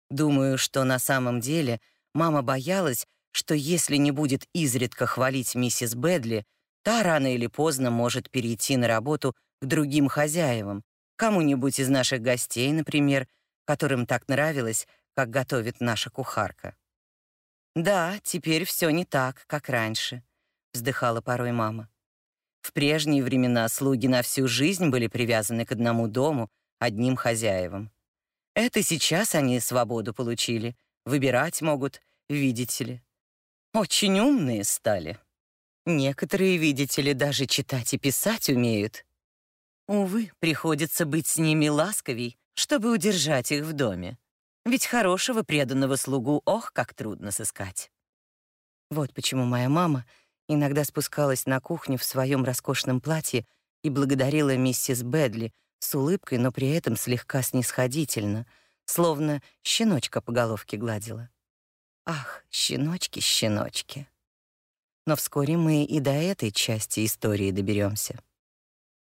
Думаю, что на самом деле мама боялась, что если не будет изредка хвалить миссис Бэдли, та рано или поздно может перейти на работу к другим хозяевам, кому-нибудь из наших гостей, например, которым так нравилось, как готовит наша кухарка. «Да, теперь все не так, как раньше», — вздыхала порой мама. В прежние времена слуги на всю жизнь были привязаны к одному дому, одним хозяевам. Это сейчас они свободу получили, выбирать могут, видите ли. Очень умные стали. Некоторые, видите ли, даже читать и писать умеют. Увы, приходится быть с ними ласковей, чтобы удержать их в доме. Ведь хорошего преданного слугу ох, как трудно сыскать. Вот почему моя мама иногда спускалась на кухню в своем роскошном платье и благодарила миссис Бэдли с улыбкой, но при этом слегка снисходительно, словно щеночка по головке гладила. Ах, щеночки, щеночки. Но вскоре мы и до этой части истории доберемся.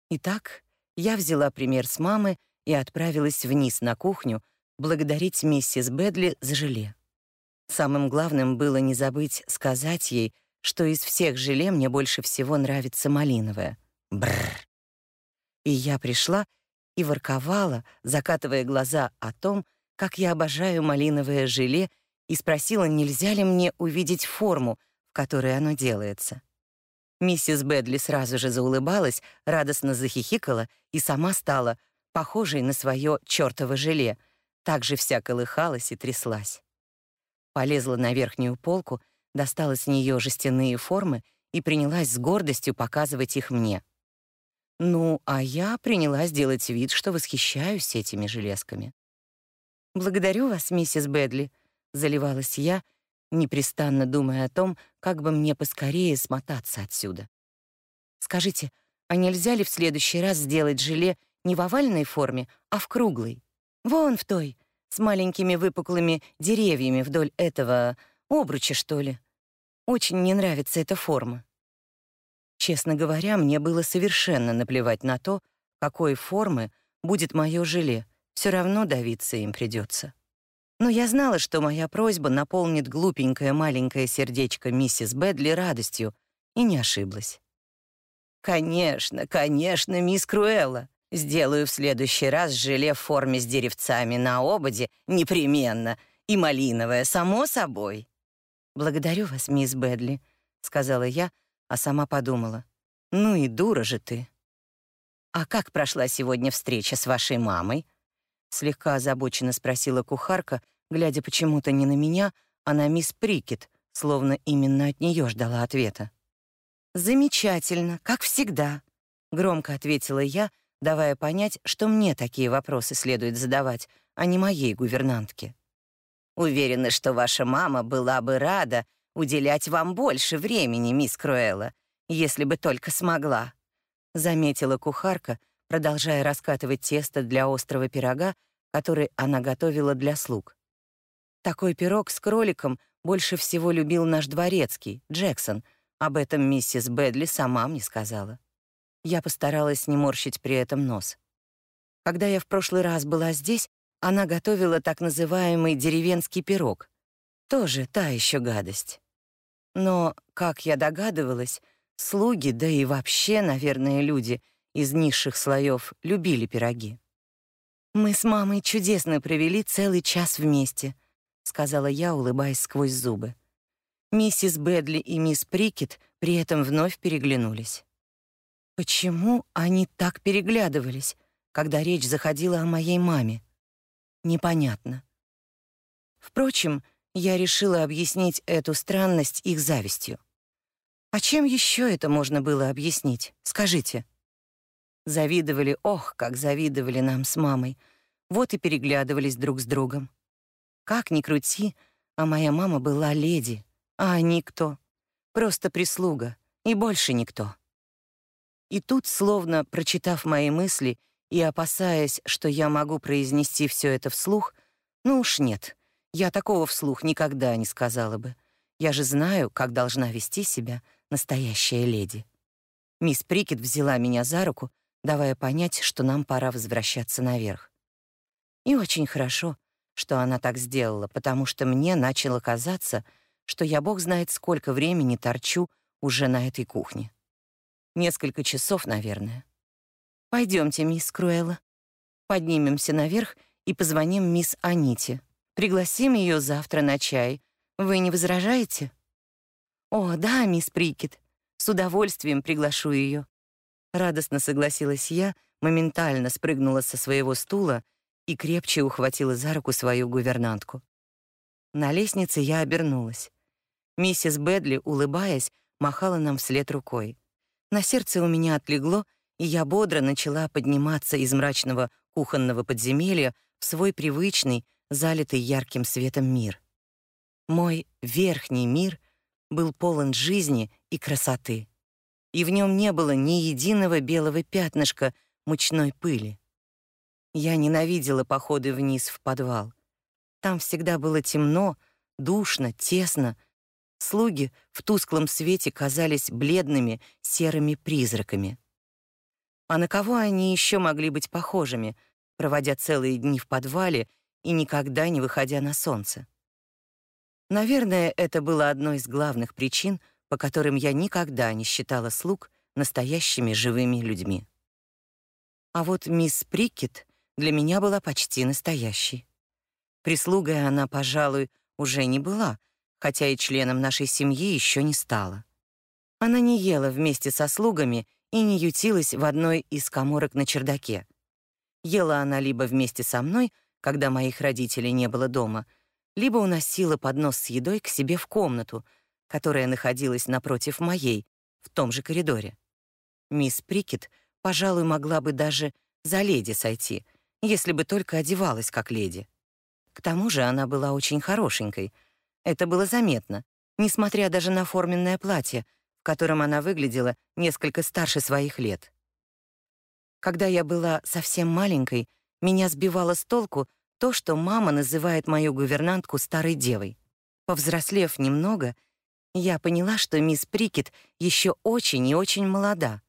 Итак, я взяла пример с мамы и отправилась вниз на кухню, благодарить миссис Бэдли за желе. Самым главным было не забыть сказать ей, что из всех желе мне больше всего нравится малиновое. Бррр. И я пришла и ворковала, закатывая глаза о том, как я обожаю малиновое желе, и спросила, нельзя ли мне увидеть форму, в которой оно делается. Миссис Бэдли сразу же заулыбалась, радостно захихикала и сама стала похожей на свое чёртово желе — также вся колыхалась и тряслась. Полезла на верхнюю полку, достала с нее жестяные формы и принялась с гордостью показывать их мне. Ну, а я принялась делать вид, что восхищаюсь этими железками. «Благодарю вас, миссис Бэдли», — заливалась я, непрестанно думая о том, как бы мне поскорее смотаться отсюда. «Скажите, а нельзя ли в следующий раз сделать желе не в овальной форме, а в круглой? Вон в той, с маленькими выпуклыми деревьями вдоль этого обруча, что ли. Очень мне нравится эта форма». Честно говоря, мне было совершенно наплевать на то, какой формы будет мое желе, все равно давиться им придется. Но я знала, что моя просьба наполнит глупенькое маленькое сердечко миссис Бэдли радостью, и не ошиблась. «Конечно, конечно, мисс Круэлла. Сделаю в следующий раз желе в форме с деревцами на ободе, непременно, и малиновое, само собой». «Благодарю вас, мисс Бэдли», — сказала я, — а сама подумала, ну и дура же ты. «А как прошла сегодня встреча с вашей мамой?» Слегка озабоченно спросила кухарка, глядя почему-то не на меня, а на мисс Прикет, словно именно от нее ждала ответа. «Замечательно, как всегда», — громко ответила я, давая понять, что мне такие вопросы следует задавать, а не моей гувернантке. «Уверена, что ваша мама была бы рада, уделять вам больше времени, мисс Круэлла, если бы только смогла», — заметила кухарка, продолжая раскатывать тесто для острого пирога, который она готовила для слуг. Такой пирог с кроликом больше всего любил наш дворецкий, Джексон. Об этом миссис Бэдли сама мне сказала. Я постаралась не морщить при этом нос. Когда я в прошлый раз была здесь, она готовила так называемый деревенский пирог. Тоже та еще гадость. Но, как я догадывалась, слуги, да и вообще, наверное, люди из низших слоев любили пироги. «Мы с мамой чудесно провели целый час вместе», — сказала я, улыбаясь сквозь зубы. Миссис Бэдли и мисс Прикет при этом вновь переглянулись. Почему они так переглядывались, когда речь заходила о моей маме? Непонятно. Впрочем, я решила объяснить эту странность их завистью. А чем еще это можно было объяснить? Скажите. Завидовали, ох, как завидовали нам с мамой. Вот и переглядывались друг с другом. Как ни крути, а моя мама была леди, а они кто? Просто прислуга, и больше никто. И тут, словно прочитав мои мысли и опасаясь, что я могу произнести все это вслух, ну уж нет, я такого вслух никогда не сказала бы. Я же знаю, как должна вести себя настоящая леди. Мисс Прикет взяла меня за руку, давая понять, что нам пора возвращаться наверх. И очень хорошо, что она так сделала, потому что мне начало казаться, что я бог знает сколько времени торчу уже на этой кухне. Несколько часов, наверное. Пойдемте, мисс Круэлла. Поднимемся наверх и позвоним мисс Аните. Пригласим ее завтра на чай. Вы не возражаете? О, да, мисс Прикет. С удовольствием приглашу ее. Радостно согласилась я, моментально спрыгнула со своего стула и крепче ухватила за руку свою гувернантку. На лестнице я обернулась. Миссис Бэдли, улыбаясь, махала нам вслед рукой. На сердце у меня отлегло, и я бодро начала подниматься из мрачного кухонного подземелья в свой привычный, залитый ярким светом мир. Мой верхний мир был полон жизни и красоты, и в нем не было ни единого белого пятнышка мучной пыли. Я ненавидела походы вниз в подвал. Там всегда было темно, душно, тесно. Слуги в тусклом свете казались бледными серыми призраками. А на кого они еще могли быть похожими, проводя целые дни в подвале и никогда не выходя на солнце. Наверное, это было одной из главных причин, по которым я никогда не считала слуг настоящими живыми людьми. А вот мисс Прикет для меня была почти настоящей. Прислугой она, пожалуй, уже не была, хотя и членом нашей семьи еще не стала. Она не ела вместе со слугами и не ютилась в одной из каморок на чердаке. Ела она либо вместе со мной, когда моих родителей не было дома, либо уносила поднос с едой к себе в комнату, которая находилась напротив моей, в том же коридоре. Мисс Прикет, пожалуй, могла бы даже за леди сойти, если бы только одевалась как леди. К тому же она была очень хорошенькой. Это было заметно, несмотря даже на форменное платье, в котором она выглядела несколько старше своих лет. Когда я была совсем маленькой, меня сбивало с толку то, что мама называет мою гувернантку старой девой. Повзрослев немного, я поняла, что мисс Прикет еще очень и очень молода.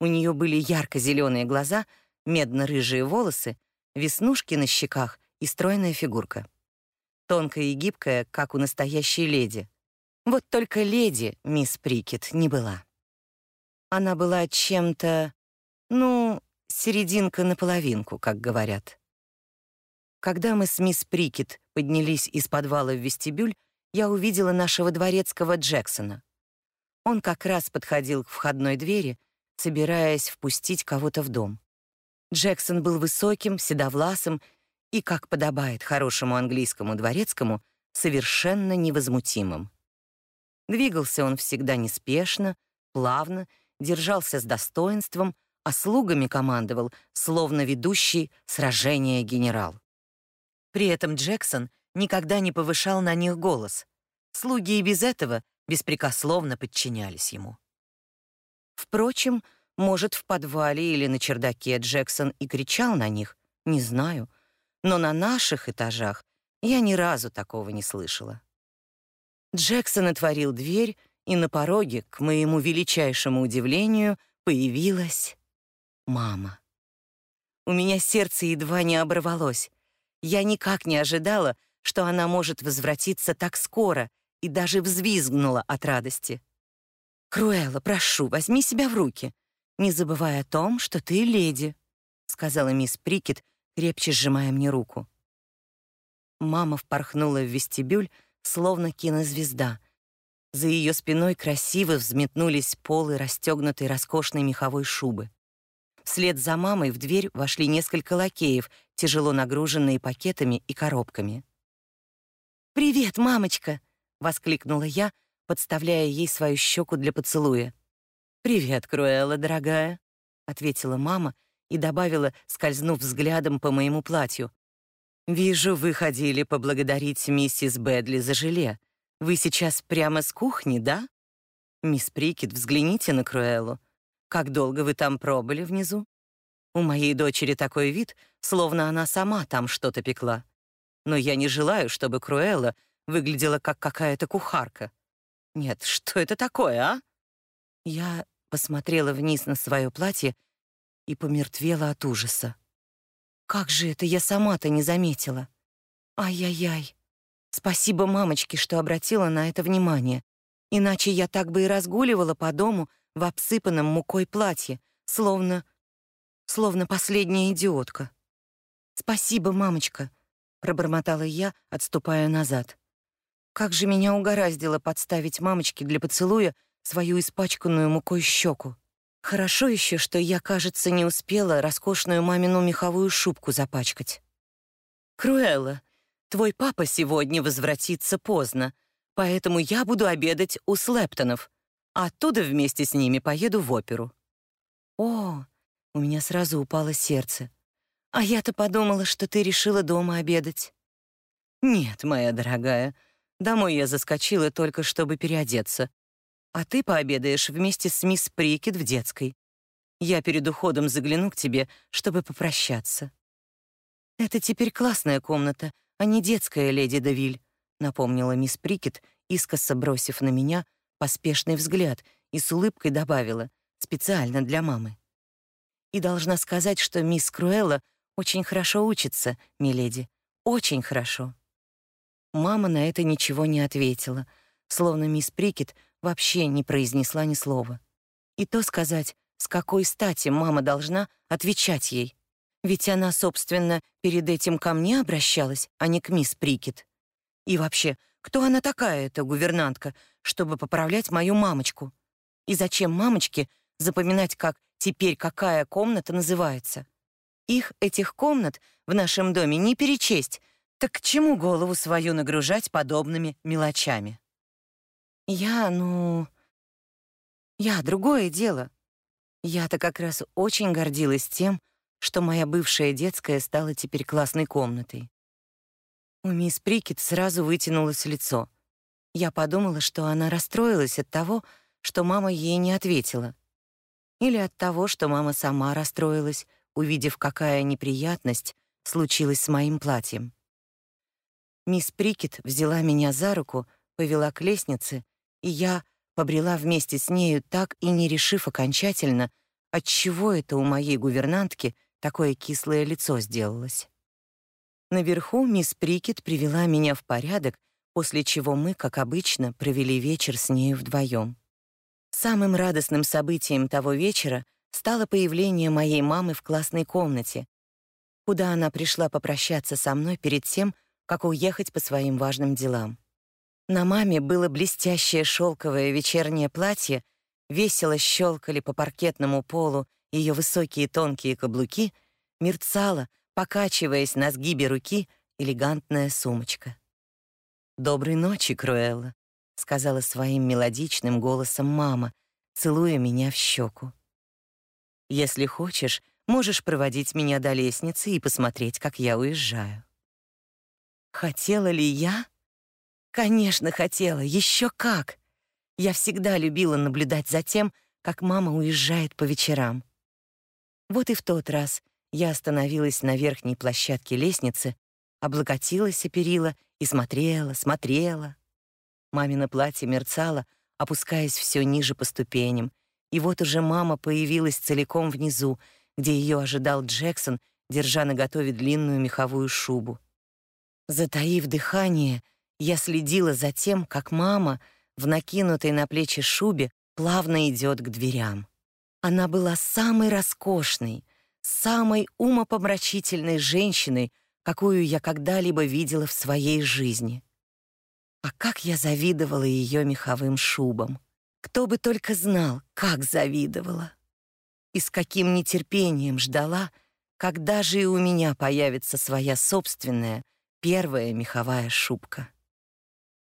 У нее были ярко-зеленые глаза, медно-рыжие волосы, веснушки на щеках и стройная фигурка. Тонкая и гибкая, как у настоящей леди. Вот только леди мисс Прикет не была. Она была чем-то, ну, серединка на половинку, как говорят. Когда мы с мисс Прикет поднялись из подвала в вестибюль, я увидела нашего дворецкого Джексона. Он как раз подходил к входной двери, собираясь впустить кого-то в дом. Джексон был высоким, седовласым и, как подобает хорошему английскому дворецкому, совершенно невозмутимым. Двигался он всегда неспешно, плавно, держался с достоинством, а слугами командовал, словно ведущий сражение генерал. При этом Джексон никогда не повышал на них голос. Слуги и без этого беспрекословно подчинялись ему. Впрочем, может, в подвале или на чердаке Джексон и кричал на них, не знаю, но на наших этажах я ни разу такого не слышала. Джексон отворил дверь, и на пороге, к моему величайшему удивлению, появилась мама. У меня сердце едва не оборвалось. Я никак не ожидала, что она может возвратиться так скоро, и даже взвизгнула от радости. «Круэлла, прошу, возьми себя в руки, не забывай о том, что ты леди», сказала мисс Прикет, крепче сжимая мне руку. Мама впорхнула в вестибюль, словно кинозвезда. За ее спиной красиво взметнулись полы расстегнутой роскошной меховой шубы. Вслед за мамой в дверь вошли несколько лакеев, тяжело нагруженные пакетами и коробками. «Привет, мамочка!» — воскликнула я, подставляя ей свою щеку для поцелуя. «Привет, Круэлла, дорогая», — ответила мама и добавила, скользнув взглядом по моему платью. «Вижу, вы ходили поблагодарить миссис Бэдли за желе. Вы сейчас прямо с кухни, да? Мисс Прикет, взгляните на Круэллу. Как долго вы там пробыли внизу? У моей дочери такой вид, словно она сама там что-то пекла. Но я не желаю, чтобы Круэлла выглядела как какая-то кухарка. Нет, что это такое, а? Я посмотрела вниз на свое платье и помертвела от ужаса. Как же это я сама-то не заметила? Ай-яй-яй. Спасибо мамочке, что обратила на это внимание. Иначе я так бы и разгуливала по дому, в обсыпанном мукой платье, словно... словно последняя идиотка. «Спасибо, мамочка», — пробормотала я, отступая назад. Как же меня угораздило подставить мамочке для поцелуя свою испачканную мукой щеку. Хорошо еще, что я, кажется, не успела роскошную мамину меховую шубку запачкать. «Круэлла, твой папа сегодня возвратится поздно, поэтому я буду обедать у Слептонов, Оттуда вместе с ними поеду в оперу. О, у меня сразу упало сердце. А я-то подумала, что ты решила дома обедать. Нет, моя дорогая, домой я заскочила только чтобы переодеться. А ты пообедаешь вместе с мисс Прикет в детской. Я перед уходом загляну к тебе, чтобы попрощаться. Это теперь классная комната, а не детская, леди Давиль, напомнила мисс Прикет, искоса бросив на меня поспешный взгляд и с улыбкой добавила «специально для мамы». И должна сказать, что мисс Круэлла очень хорошо учится, миледи, очень хорошо. Мама на это ничего не ответила, словно мисс Прикет вообще не произнесла ни слова. И то сказать, с какой стати мама должна отвечать ей. Ведь она, собственно, перед этим ко мне обращалась, а не к мисс Прикет. И вообще, кто она такая, эта гувернантка, чтобы поправлять мою мамочку? И зачем мамочке запоминать, как теперь какая комната называется? Их, этих комнат, в нашем доме не перечесть, так к чему голову свою нагружать подобными мелочами? Я, ну... Я — другое дело. Я-то как раз очень гордилась тем, что моя бывшая детская стала теперь классной комнатой. У мисс Прикет сразу вытянулось лицо. Я подумала, что она расстроилась от того, что мама ей не ответила. Или от того, что мама сама расстроилась, увидев, какая неприятность случилась с моим платьем. Мисс Прикет взяла меня за руку, повела к лестнице, и я побрела вместе с нею, так и не решив окончательно, отчего это у моей гувернантки такое кислое лицо сделалось. Наверху мисс Прикет привела меня в порядок, после чего мы, как обычно, провели вечер с нею вдвоем. Самым радостным событием того вечера стало появление моей мамы в классной комнате, куда она пришла попрощаться со мной перед тем, как уехать по своим важным делам. На маме было блестящее шелковое вечернее платье, весело щелкали по паркетному полу ее высокие тонкие каблуки, мерцала, покачиваясь на сгибе руки, элегантная сумочка. «Доброй ночи, Круэлла», — сказала своим мелодичным голосом мама, целуя меня в щеку. «Если хочешь, можешь проводить меня до лестницы и посмотреть, как я уезжаю». Хотела ли я? Конечно, хотела, еще как. Я всегда любила наблюдать за тем, как мама уезжает по вечерам. Вот и в тот раз я остановилась на верхней площадке лестницы, облокотилась о перила и смотрела, смотрела. Мамино платье мерцало, опускаясь все ниже по ступеням, и вот уже мама появилась целиком внизу, где ее ожидал Джексон, держа наготове длинную меховую шубу. Затаив дыхание, я следила за тем, как мама в накинутой на плечи шубе плавно идет к дверям. Она была самой роскошной, самой умопомрачительной женщиной, какую я когда-либо видела в своей жизни. А как я завидовала ее меховым шубам. Кто бы только знал, как завидовала. И с каким нетерпением ждала, когда же и у меня появится своя собственная, первая меховая шубка.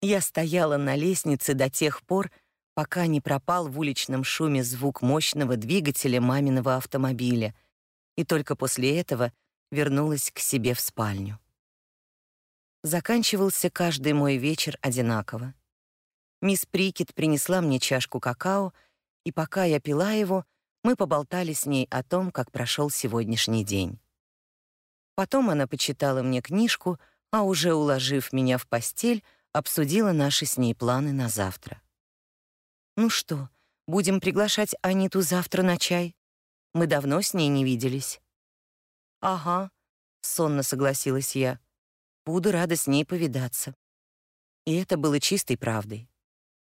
Я стояла на лестнице до тех пор, пока не пропал в уличном шуме звук мощного двигателя маминого автомобиля, и только после этого вернулась к себе в спальню. Заканчивался каждый мой вечер одинаково. Мисс Прикет принесла мне чашку какао, и пока я пила его, мы поболтали с ней о том, как прошел сегодняшний день. Потом она почитала мне книжку — а уже уложив меня в постель, обсудила наши с ней планы на завтра. «Ну что, будем приглашать Аниту завтра на чай? Мы давно с ней не виделись». «Ага», — сонно согласилась я. «Буду рада с ней повидаться». И это было чистой правдой.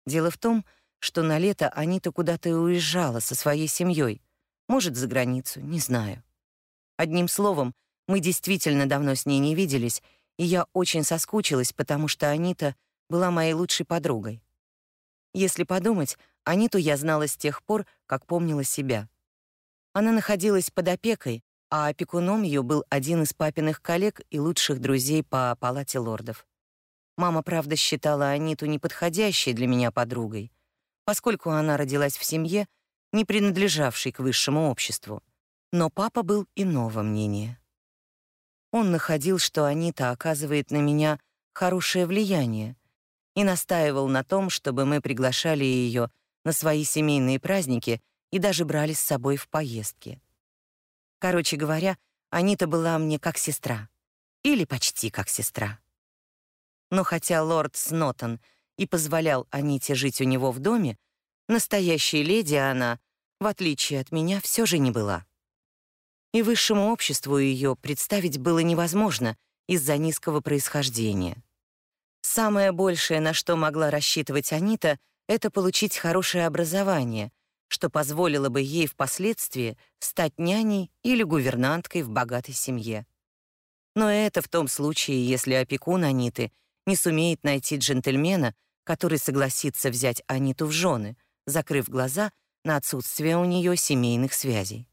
Дело в том, что на лето Анита куда-то уезжала со своей семьей, может, за границу, не знаю. Одним словом, мы действительно давно с ней не виделись, и я очень соскучилась, потому что Анита была моей лучшей подругой. Если подумать, Аниту я знала с тех пор, как помнила себя. Она находилась под опекой, а опекуном ее был один из папиных коллег и лучших друзей по палате лордов. Мама, правда, считала Аниту неподходящей для меня подругой, поскольку она родилась в семье, не принадлежавшей к высшему обществу. Но папа был иного мнения. Он находил, что Анита оказывает на меня хорошее влияние и настаивал на том, чтобы мы приглашали ее на свои семейные праздники и даже брали с собой в поездки. Короче говоря, Анита была мне как сестра. Или почти как сестра. Но хотя лорд Снотон и позволял Аните жить у него в доме, настоящей леди она, в отличие от меня, все же не была и высшему обществу ее представить было невозможно из-за низкого происхождения. Самое большее, на что могла рассчитывать Анита, это получить хорошее образование, что позволило бы ей впоследствии стать няней или гувернанткой в богатой семье. Но это в том случае, если опекун Аниты не сумеет найти джентльмена, который согласится взять Аниту в жены, закрыв глаза на отсутствие у нее семейных связей.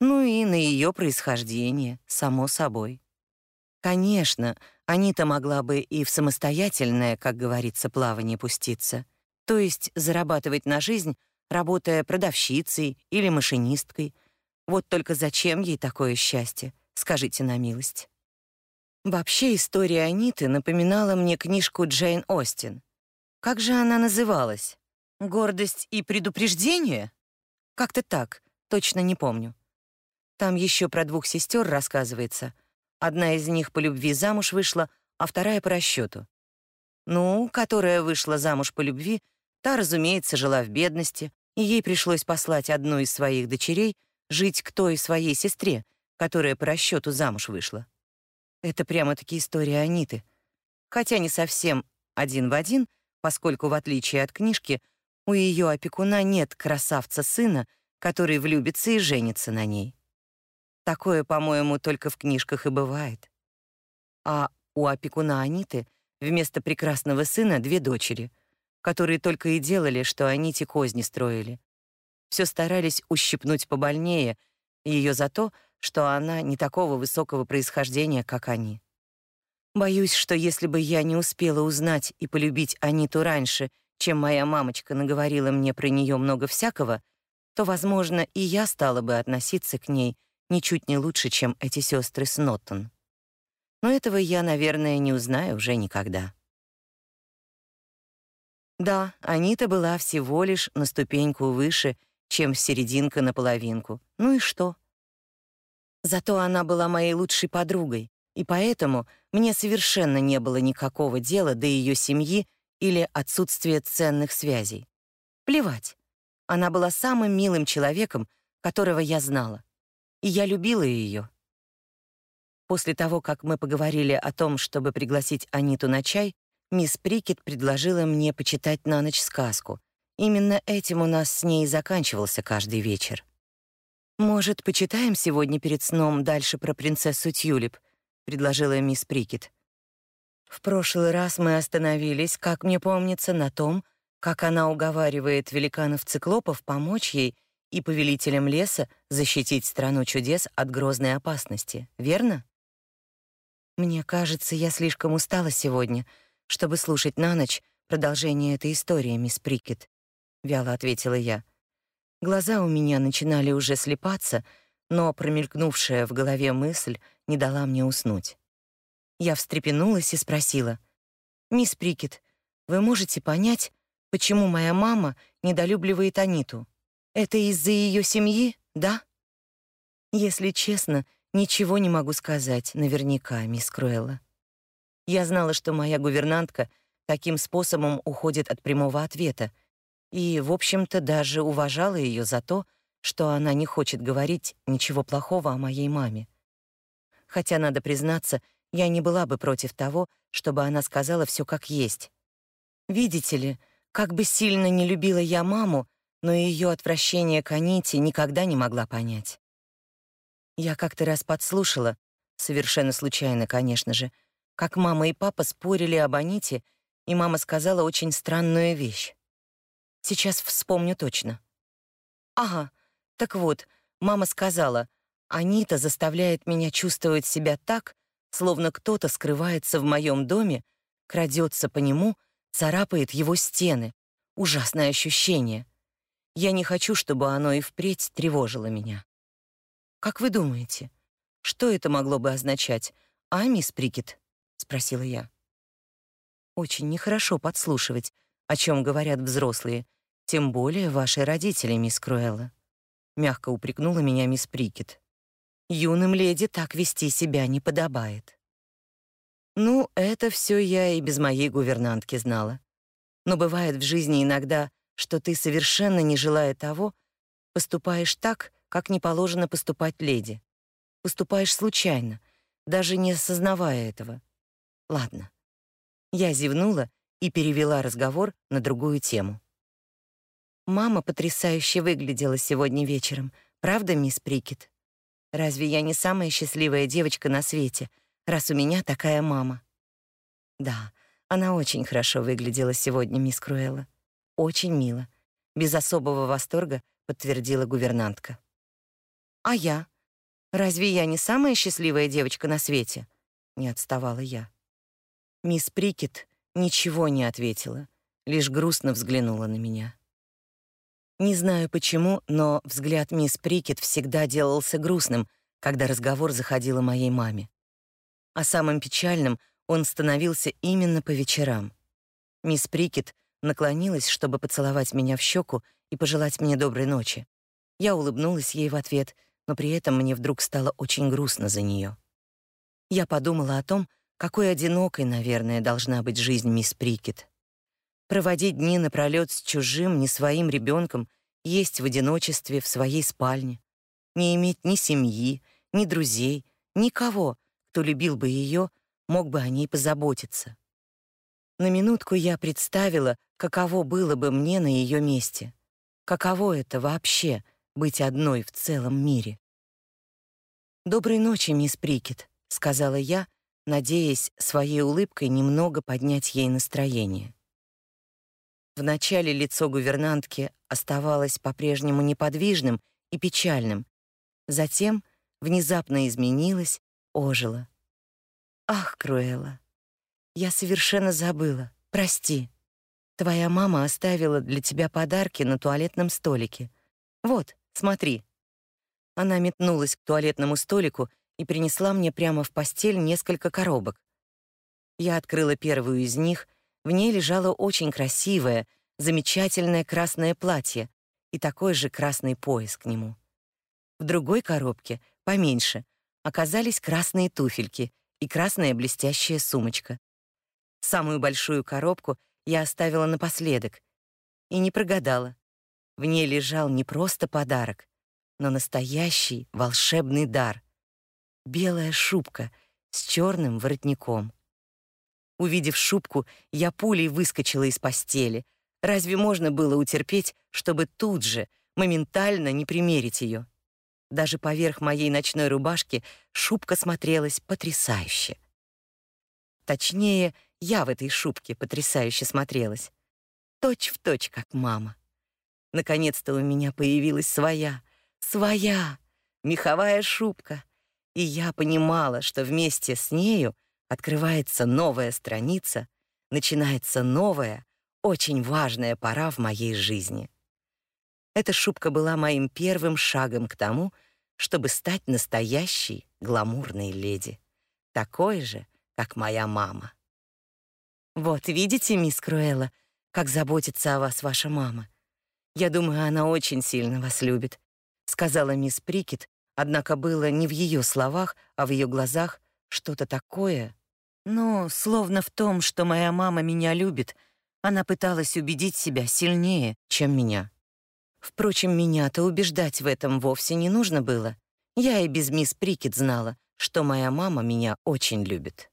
Ну и на ее происхождение, само собой. Конечно, Анита могла бы и в самостоятельное, как говорится, плавание пуститься, то есть зарабатывать на жизнь, работая продавщицей или машинисткой. Вот только зачем ей такое счастье, скажите на милость. Вообще история Аниты напоминала мне книжку Джейн Остин. Как же она называлась? «Гордость и предупреждение»? Как-то так, точно не помню. Там еще про двух сестер рассказывается. Одна из них по любви замуж вышла, а вторая по расчету. Ну, которая вышла замуж по любви, та, разумеется, жила в бедности, и ей пришлось послать одну из своих дочерей жить к той своей сестре, которая по расчету замуж вышла. Это прямо-таки история Аниты. Хотя не совсем один в один, поскольку, в отличие от книжки, у ее опекуна нет красавца-сына, который влюбится и женится на ней. Такое, по-моему, только в книжках и бывает. А у опекуна Аниты вместо прекрасного сына две дочери, которые только и делали, что Аните козни строили. Все старались ущипнуть побольнее ее за то, что она не такого высокого происхождения, как они. Боюсь, что если бы я не успела узнать и полюбить Аниту раньше, чем моя мамочка наговорила мне про нее много всякого, то, возможно, и я стала бы относиться к ней ничуть не лучше, чем эти сестры Сноттон. Но этого я, наверное, не узнаю уже никогда. Да, Анита была всего лишь на ступеньку выше, чем серединка на половинку. Ну и что? Зато она была моей лучшей подругой, и поэтому мне совершенно не было никакого дела до ее семьи или отсутствия ценных связей. Плевать. Она была самым милым человеком, которого я знала и я любила ее. После того, как мы поговорили о том, чтобы пригласить Аниту на чай, мисс Прикет предложила мне почитать на ночь сказку. Именно этим у нас с ней заканчивался каждый вечер. «Может, почитаем сегодня перед сном дальше про принцессу Тюлип?» — предложила мисс Прикет. В прошлый раз мы остановились, как мне помнится, на том, как она уговаривает великанов-циклопов помочь ей и повелителям леса защитить страну чудес от грозной опасности, верно? Мне кажется, я слишком устала сегодня, чтобы слушать на ночь продолжение этой истории, мисс Прикет, вяло ответила я. Глаза у меня начинали уже слепаться, но промелькнувшая в голове мысль не дала мне уснуть. Я встрепенулась и спросила: "Мисс Прикет, вы можете понять, почему моя мама недолюбливает Аниту?" Это из-за ее семьи, да? Если честно, ничего не могу сказать наверняка, мисс Круэлла. Я знала, что моя гувернантка таким способом уходит от прямого ответа, и, в общем-то, даже уважала ее за то, что она не хочет говорить ничего плохого о моей маме. Хотя, надо признаться, я не была бы против того, чтобы она сказала все как есть. Видите ли, как бы сильно не любила я маму, но ее отвращение к Аните никогда не могла понять. Я как-то раз подслушала, совершенно случайно, конечно же, как мама и папа спорили об Аните, и мама сказала очень странную вещь. Сейчас вспомню точно. Ага, так вот, мама сказала, Анита заставляет меня чувствовать себя так, словно кто-то скрывается в моем доме, крадется по нему, царапает его стены. Ужасное ощущение. Я не хочу, чтобы оно и впредь тревожило меня. Как вы думаете, что это могло бы означать, а, мисс Прикет? спросила я. Очень нехорошо подслушивать, о чем говорят взрослые, тем более ваши родители, мисс Круэлла. Мягко упрекнула меня мисс Прикет. Юным леди так вести себя не подобает. Ну, это все я и без моей гувернантки знала. Но бывает в жизни иногда что ты, совершенно не желая того, поступаешь так, как не положено поступать леди. Поступаешь случайно, даже не осознавая этого. Ладно. Я зевнула и перевела разговор на другую тему. Мама потрясающе выглядела сегодня вечером, правда, мисс Прикет? Разве я не самая счастливая девочка на свете, раз у меня такая мама? Да, она очень хорошо выглядела сегодня, мисс Круэлла. Очень мило, без особого восторга подтвердила гувернантка. А я? Разве я не самая счастливая девочка на свете? Не отставала я. Мисс Прикет ничего не ответила, лишь грустно взглянула на меня. Не знаю почему, но взгляд мисс Прикет всегда делался грустным, когда разговор заходил о моей маме. А самым печальным он становился именно по вечерам. Мисс Прикет наклонилась, чтобы поцеловать меня в щеку и пожелать мне доброй ночи. Я улыбнулась ей в ответ, но при этом мне вдруг стало очень грустно за нее. Я подумала о том, какой одинокой, наверное, должна быть жизнь мисс Прикет. Проводить дни напролёт с чужим, не своим ребенком, есть в одиночестве в своей спальне, не иметь ни семьи, ни друзей, никого, кто любил бы ее, мог бы о ней позаботиться. На минутку я представила, каково было бы мне на ее месте. Каково это вообще быть одной в целом мире. Доброй ночи, мисс Прикет, сказала я, надеясь своей улыбкой немного поднять ей настроение. Вначале лицо гувернантки оставалось по-прежнему неподвижным и печальным. Затем внезапно изменилось, ожило. «Ах, Круэлла, я совершенно забыла. Прости. Твоя мама оставила для тебя подарки на туалетном столике. Вот, смотри». Она метнулась к туалетному столику и принесла мне прямо в постель несколько коробок. Я открыла первую из них — в ней лежало очень красивое, замечательное красное платье и такой же красный пояс к нему. В другой коробке, поменьше, оказались красные туфельки и красная блестящая сумочка. Самую большую коробку я оставила напоследок и не прогадала. В ней лежал не просто подарок, но настоящий волшебный дар. Белая шубка с черным воротником. Увидев шубку, я пулей выскочила из постели. Разве можно было утерпеть, чтобы тут же, моментально не примерить ее? Даже поверх моей ночной рубашки шубка смотрелась потрясающе. Точнее, я в этой шубке потрясающе смотрелась. Точь в точь, как мама. Наконец-то у меня появилась своя, своя меховая шубка. И я понимала, что вместе с нею Открывается новая страница, начинается новая, очень важная пора в моей жизни. Эта шубка была моим первым шагом к тому, чтобы стать настоящей гламурной леди, такой же, как моя мама. Вот, видите, мисс Круэлла, как заботится о вас ваша мама. Я думаю, она очень сильно вас любит, сказала мисс Прикет, однако было не в ее словах, а в ее глазах что-то такое, но, словно в том, что моя мама меня любит, она пыталась убедить себя сильнее, чем меня. Впрочем, меня-то убеждать в этом вовсе не нужно было. Я и без мисс Прикет знала, что моя мама меня очень любит.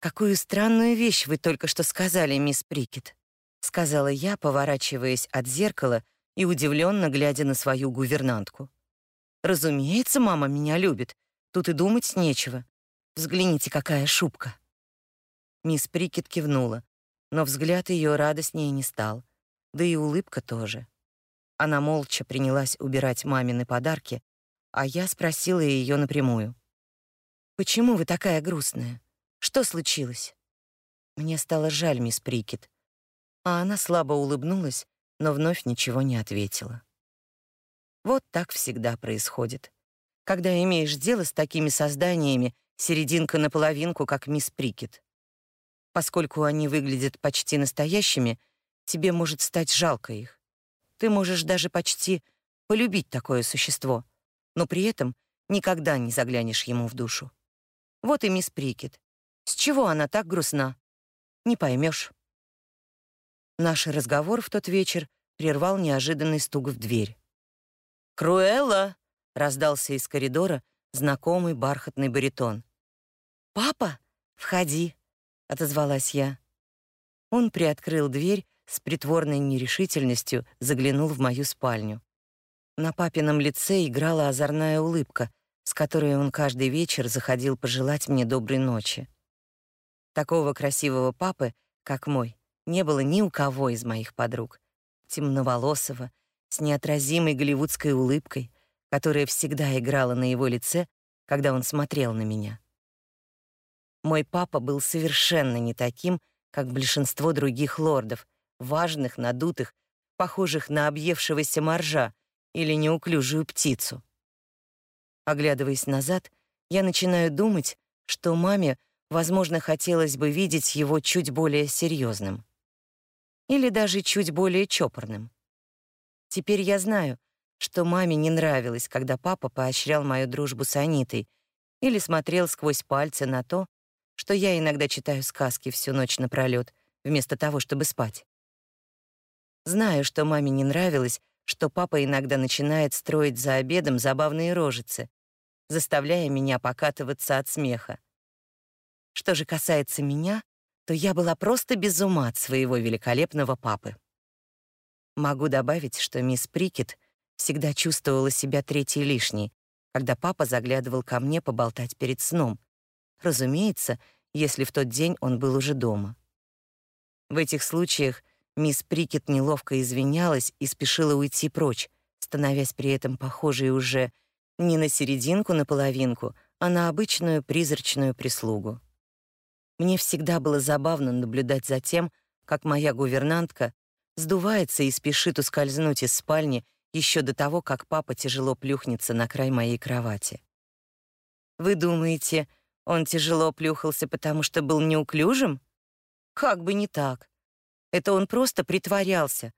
«Какую странную вещь вы только что сказали, мисс Прикет», сказала я, поворачиваясь от зеркала и удивленно глядя на свою гувернантку. «Разумеется, мама меня любит. Тут и думать нечего. Взгляните, какая шубка. Мисс Прикет кивнула, но взгляд ее радостнее не стал, да и улыбка тоже. Она молча принялась убирать мамины подарки, а я спросила ее напрямую: "Почему вы такая грустная? Что случилось?" Мне стало жаль мисс Прикет, а она слабо улыбнулась, но вновь ничего не ответила. Вот так всегда происходит. Когда имеешь дело с такими созданиями, серединка на половинку, как мисс Прикет. Поскольку они выглядят почти настоящими, тебе может стать жалко их. Ты можешь даже почти полюбить такое существо, но при этом никогда не заглянешь ему в душу. Вот и мисс Прикет. С чего она так грустна? Не поймешь. Наш разговор в тот вечер прервал неожиданный стук в дверь. «Круэлла!» — раздался из коридора знакомый бархатный баритон. «Папа, входи», — отозвалась я. Он приоткрыл дверь, с притворной нерешительностью заглянул в мою спальню. На папином лице играла озорная улыбка, с которой он каждый вечер заходил пожелать мне доброй ночи. Такого красивого папы, как мой, не было ни у кого из моих подруг. Темноволосого, с неотразимой голливудской улыбкой, которая всегда играла на его лице, когда он смотрел на меня. Мой папа был совершенно не таким, как большинство других лордов, важных, надутых, похожих на объевшегося моржа или неуклюжую птицу. Оглядываясь назад, я начинаю думать, что маме, возможно, хотелось бы видеть его чуть более серьезным. Или даже чуть более чопорным. Теперь я знаю, что маме не нравилось, когда папа поощрял мою дружбу с Анитой или смотрел сквозь пальцы на то, что я иногда читаю сказки всю ночь напролёт, вместо того, чтобы спать. Знаю, что маме не нравилось, что папа иногда начинает строить за обедом забавные рожицы, заставляя меня покатываться от смеха. Что же касается меня, то я была просто без ума от своего великолепного папы. Могу добавить, что мисс Прикет всегда чувствовала себя третьей лишней, когда папа заглядывал ко мне поболтать перед сном. Разумеется, если в тот день он был уже дома. В этих случаях мисс Прикет неловко извинялась и спешила уйти прочь, становясь при этом похожей уже не на серединку, на половинку, а на обычную призрачную прислугу. Мне всегда было забавно наблюдать за тем, как моя гувернантка сдувается и спешит ускользнуть из спальни еще до того, как папа тяжело плюхнется на край моей кровати. Вы думаете, он тяжело плюхался, потому что был неуклюжим? Как бы не так. Это он просто притворялся,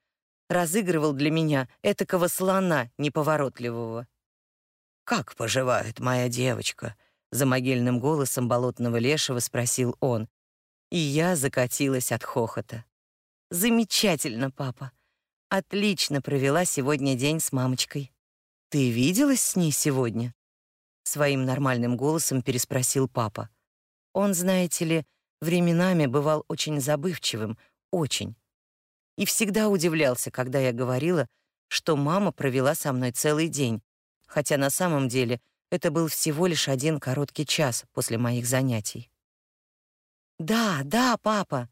разыгрывал для меня этакого слона неповоротливого. «Как поживает моя девочка?» — за могильным голосом болотного лешего спросил он. И я закатилась от хохота. «Замечательно, папа. Отлично провела сегодня день с мамочкой. Ты виделась с ней сегодня?» Своим нормальным голосом переспросил папа. Он, знаете ли, временами бывал очень забывчивым, очень. И всегда удивлялся, когда я говорила, что мама провела со мной целый день, хотя на самом деле это был всего лишь один короткий час после моих занятий. «Да, да, папа.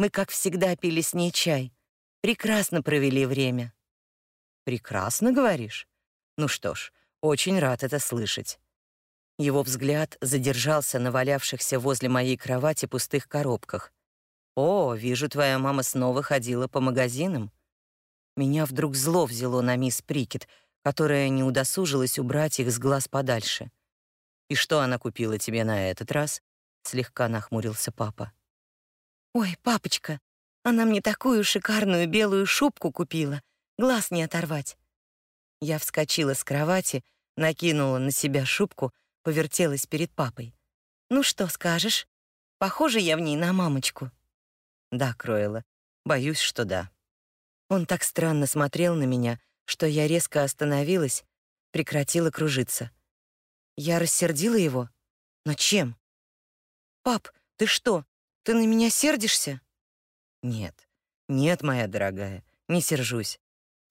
Мы, как всегда, пили с ней чай. Прекрасно провели время». «Прекрасно, говоришь? Ну что ж, очень рад это слышать». Его взгляд задержался на валявшихся возле моей кровати пустых коробках. «О, вижу, твоя мама снова ходила по магазинам». Меня вдруг зло взяло на мисс Прикет — которая не удосужилась убрать их с глаз подальше. «И что она купила тебе на этот раз?» — слегка нахмурился папа. «Ой, папочка, она мне такую шикарную белую шубку купила, глаз не оторвать». Я вскочила с кровати, накинула на себя шубку, повертелась перед папой. «Ну что скажешь? Похожа я в ней на мамочку?» «Да, Кроила, боюсь, что да». Он так странно смотрел на меня, что я резко остановилась, прекратила кружиться. Я рассердила его? Но чем? «Пап, ты что, ты на меня сердишься?» «Нет, нет, моя дорогая, не сержусь.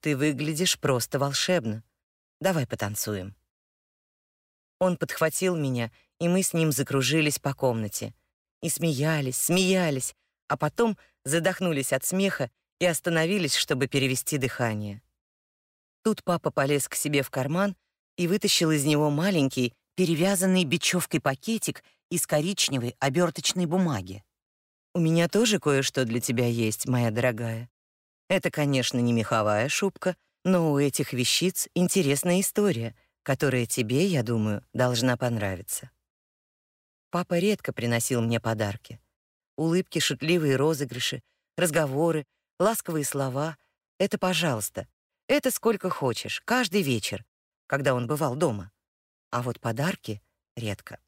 Ты выглядишь просто волшебно. Давай потанцуем». Он подхватил меня, и мы с ним закружились по комнате. И смеялись, смеялись, а потом задохнулись от смеха и остановились, чтобы перевести дыхание. Тут папа полез к себе в карман и вытащил из него маленький, перевязанный бечевкой пакетик из коричневой оберточной бумаги. «У меня тоже кое-что для тебя есть, моя дорогая. Это, конечно, не меховая шубка, но у этих вещиц интересная история, которая тебе, я думаю, должна понравиться». Папа редко приносил мне подарки. Улыбки, шутливые розыгрыши, разговоры, ласковые слова — это пожалуйста, это сколько хочешь, каждый вечер, когда он бывал дома. А вот подарки — редко.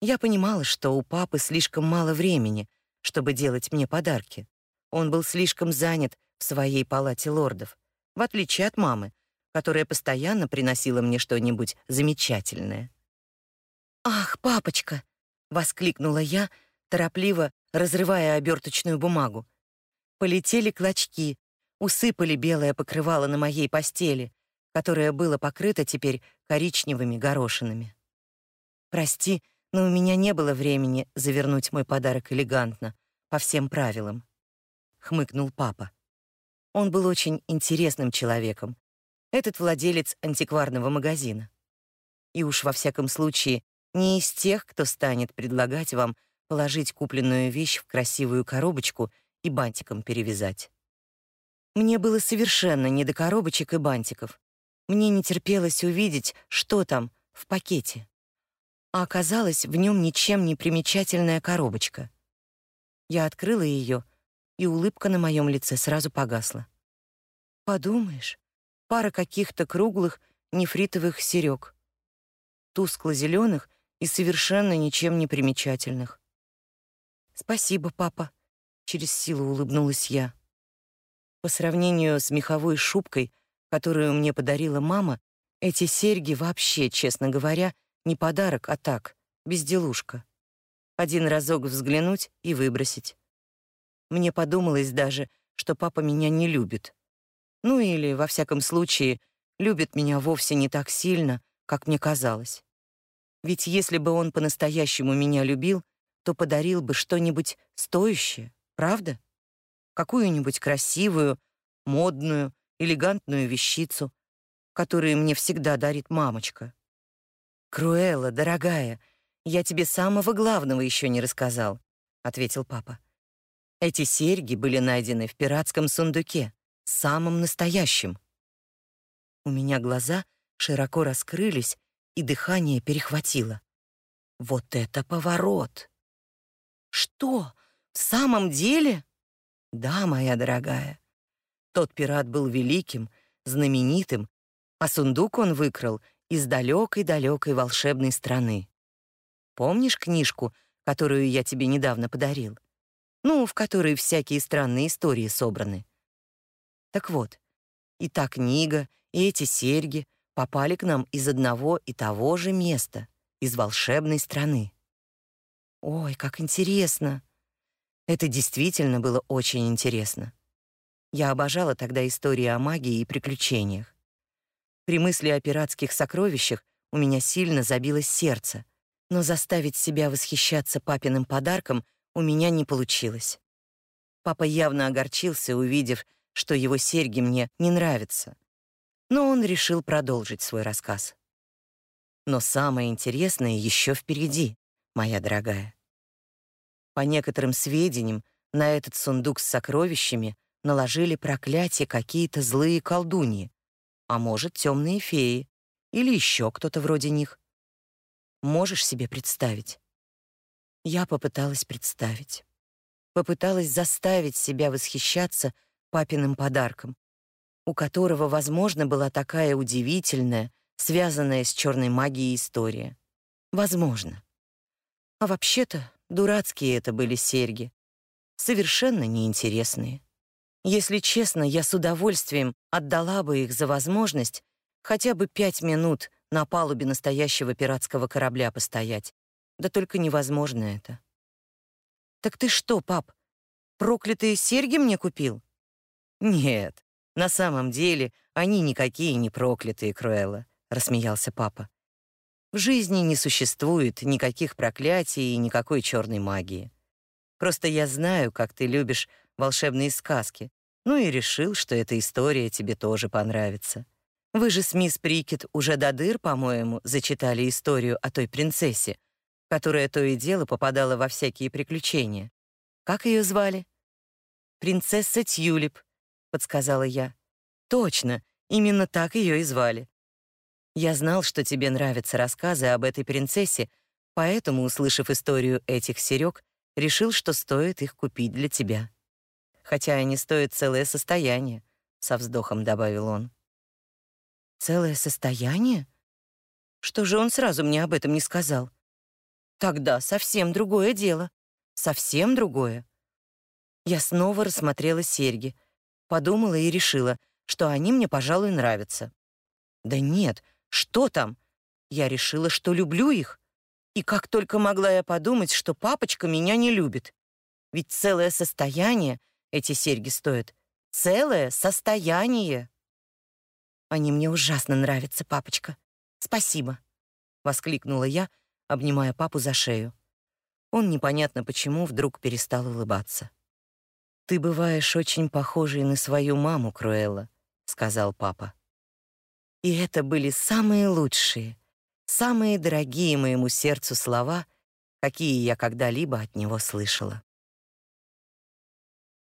Я понимала, что у папы слишком мало времени, чтобы делать мне подарки. Он был слишком занят в своей палате лордов, в отличие от мамы, которая постоянно приносила мне что-нибудь замечательное. «Ах, папочка!» — воскликнула я, торопливо разрывая оберточную бумагу. Полетели клочки, усыпали белое покрывало на моей постели, которое было покрыто теперь коричневыми горошинами. Прости, но у меня не было времени завернуть мой подарок элегантно, по всем правилам, хмыкнул папа. Он был очень интересным человеком. Этот владелец антикварного магазина. И уж во всяком случае не из тех, кто станет предлагать вам положить купленную вещь в красивую коробочку и бантиком перевязать. Мне было совершенно не до коробочек и бантиков. Мне не терпелось увидеть, что там в пакете. А оказалось, в нем ничем не примечательная коробочка. Я открыла ее, и улыбка на моем лице сразу погасла. Подумаешь, пара каких-то круглых нефритовых серёг, тускло зеленых и совершенно ничем не примечательных. Спасибо, папа, через силу улыбнулась я. По сравнению с меховой шубкой, которую мне подарила мама, эти серьги вообще, честно говоря, не подарок, а так, безделушка. Один разок взглянуть и выбросить. Мне подумалось даже, что папа меня не любит. Ну или, во всяком случае, любит меня вовсе не так сильно, как мне казалось. Ведь если бы он по-настоящему меня любил, то подарил бы что-нибудь стоящее, правда? Какую-нибудь красивую, модную, элегантную вещицу, которую мне всегда дарит мамочка. Круэлла, дорогая, я тебе самого главного еще не рассказал, ответил папа. Эти серьги были найдены в пиратском сундуке, самым настоящим. У меня глаза широко раскрылись, и дыхание перехватило. Вот это поворот! Что? В самом деле? Да, моя дорогая. Тот пират был великим, знаменитым, а сундук он выкрал из далекой-далекой волшебной страны. Помнишь книжку, которую я тебе недавно подарил? Ну, в которой всякие странные истории собраны. Так вот, и та книга, и эти серьги попали к нам из одного и того же места, из волшебной страны. Ой, как интересно! Это действительно было очень интересно. Я обожала тогда истории о магии и приключениях. При мысли о пиратских сокровищах у меня сильно забилось сердце, но заставить себя восхищаться папиным подарком у меня не получилось. Папа явно огорчился, увидев, что его серьги мне не нравятся. Но он решил продолжить свой рассказ. Но самое интересное еще впереди, моя дорогая. По некоторым сведениям, на этот сундук с сокровищами наложили проклятие какие-то злые колдуньи, а может, темные феи или еще кто-то вроде них. Можешь себе представить? Я попыталась представить. Попыталась заставить себя восхищаться папиным подарком, у которого, возможно, была такая удивительная, связанная с черной магией история. Возможно. А вообще-то дурацкие это были серьги, совершенно неинтересные. Если честно, я с удовольствием отдала бы их за возможность хотя бы пять минут на палубе настоящего пиратского корабля постоять. Да только невозможно это. Так ты что, пап, проклятые серьги мне купил? Нет, на самом деле они никакие не проклятые, Круэлла, рассмеялся папа. В жизни не существует никаких проклятий и никакой черной магии. Просто я знаю, как ты любишь волшебные сказки, ну и решил, что эта история тебе тоже понравится. Вы же с мисс Прикет уже до дыр, по-моему, зачитали историю о той принцессе, которая то и дело попадала во всякие приключения. Как ее звали? Принцесса Тюлип, подсказала я. Точно, именно так ее и звали. Я знал, что тебе нравятся рассказы об этой принцессе, поэтому, услышав историю этих серёг, решил, что стоит их купить для тебя хотя они стоят целое состояние, со вздохом добавил он. Целое состояние? Что же он сразу мне об этом не сказал? Тогда совсем другое дело. Совсем другое. Я снова рассмотрела серьги, подумала и решила, что они мне, пожалуй, нравятся. Да нет, что там? Я решила, что люблю их. И как только могла я подумать, что папочка меня не любит. Ведь целое состояние эти серьги стоят целое состояние. Они мне ужасно нравятся, папочка. Спасибо, воскликнула я, обнимая папу за шею. Он непонятно почему вдруг перестал улыбаться. Ты бываешь очень похожей на свою маму, Круэлла, сказал папа. И это были самые лучшие, самые дорогие моему сердцу слова, какие я когда-либо от него слышала.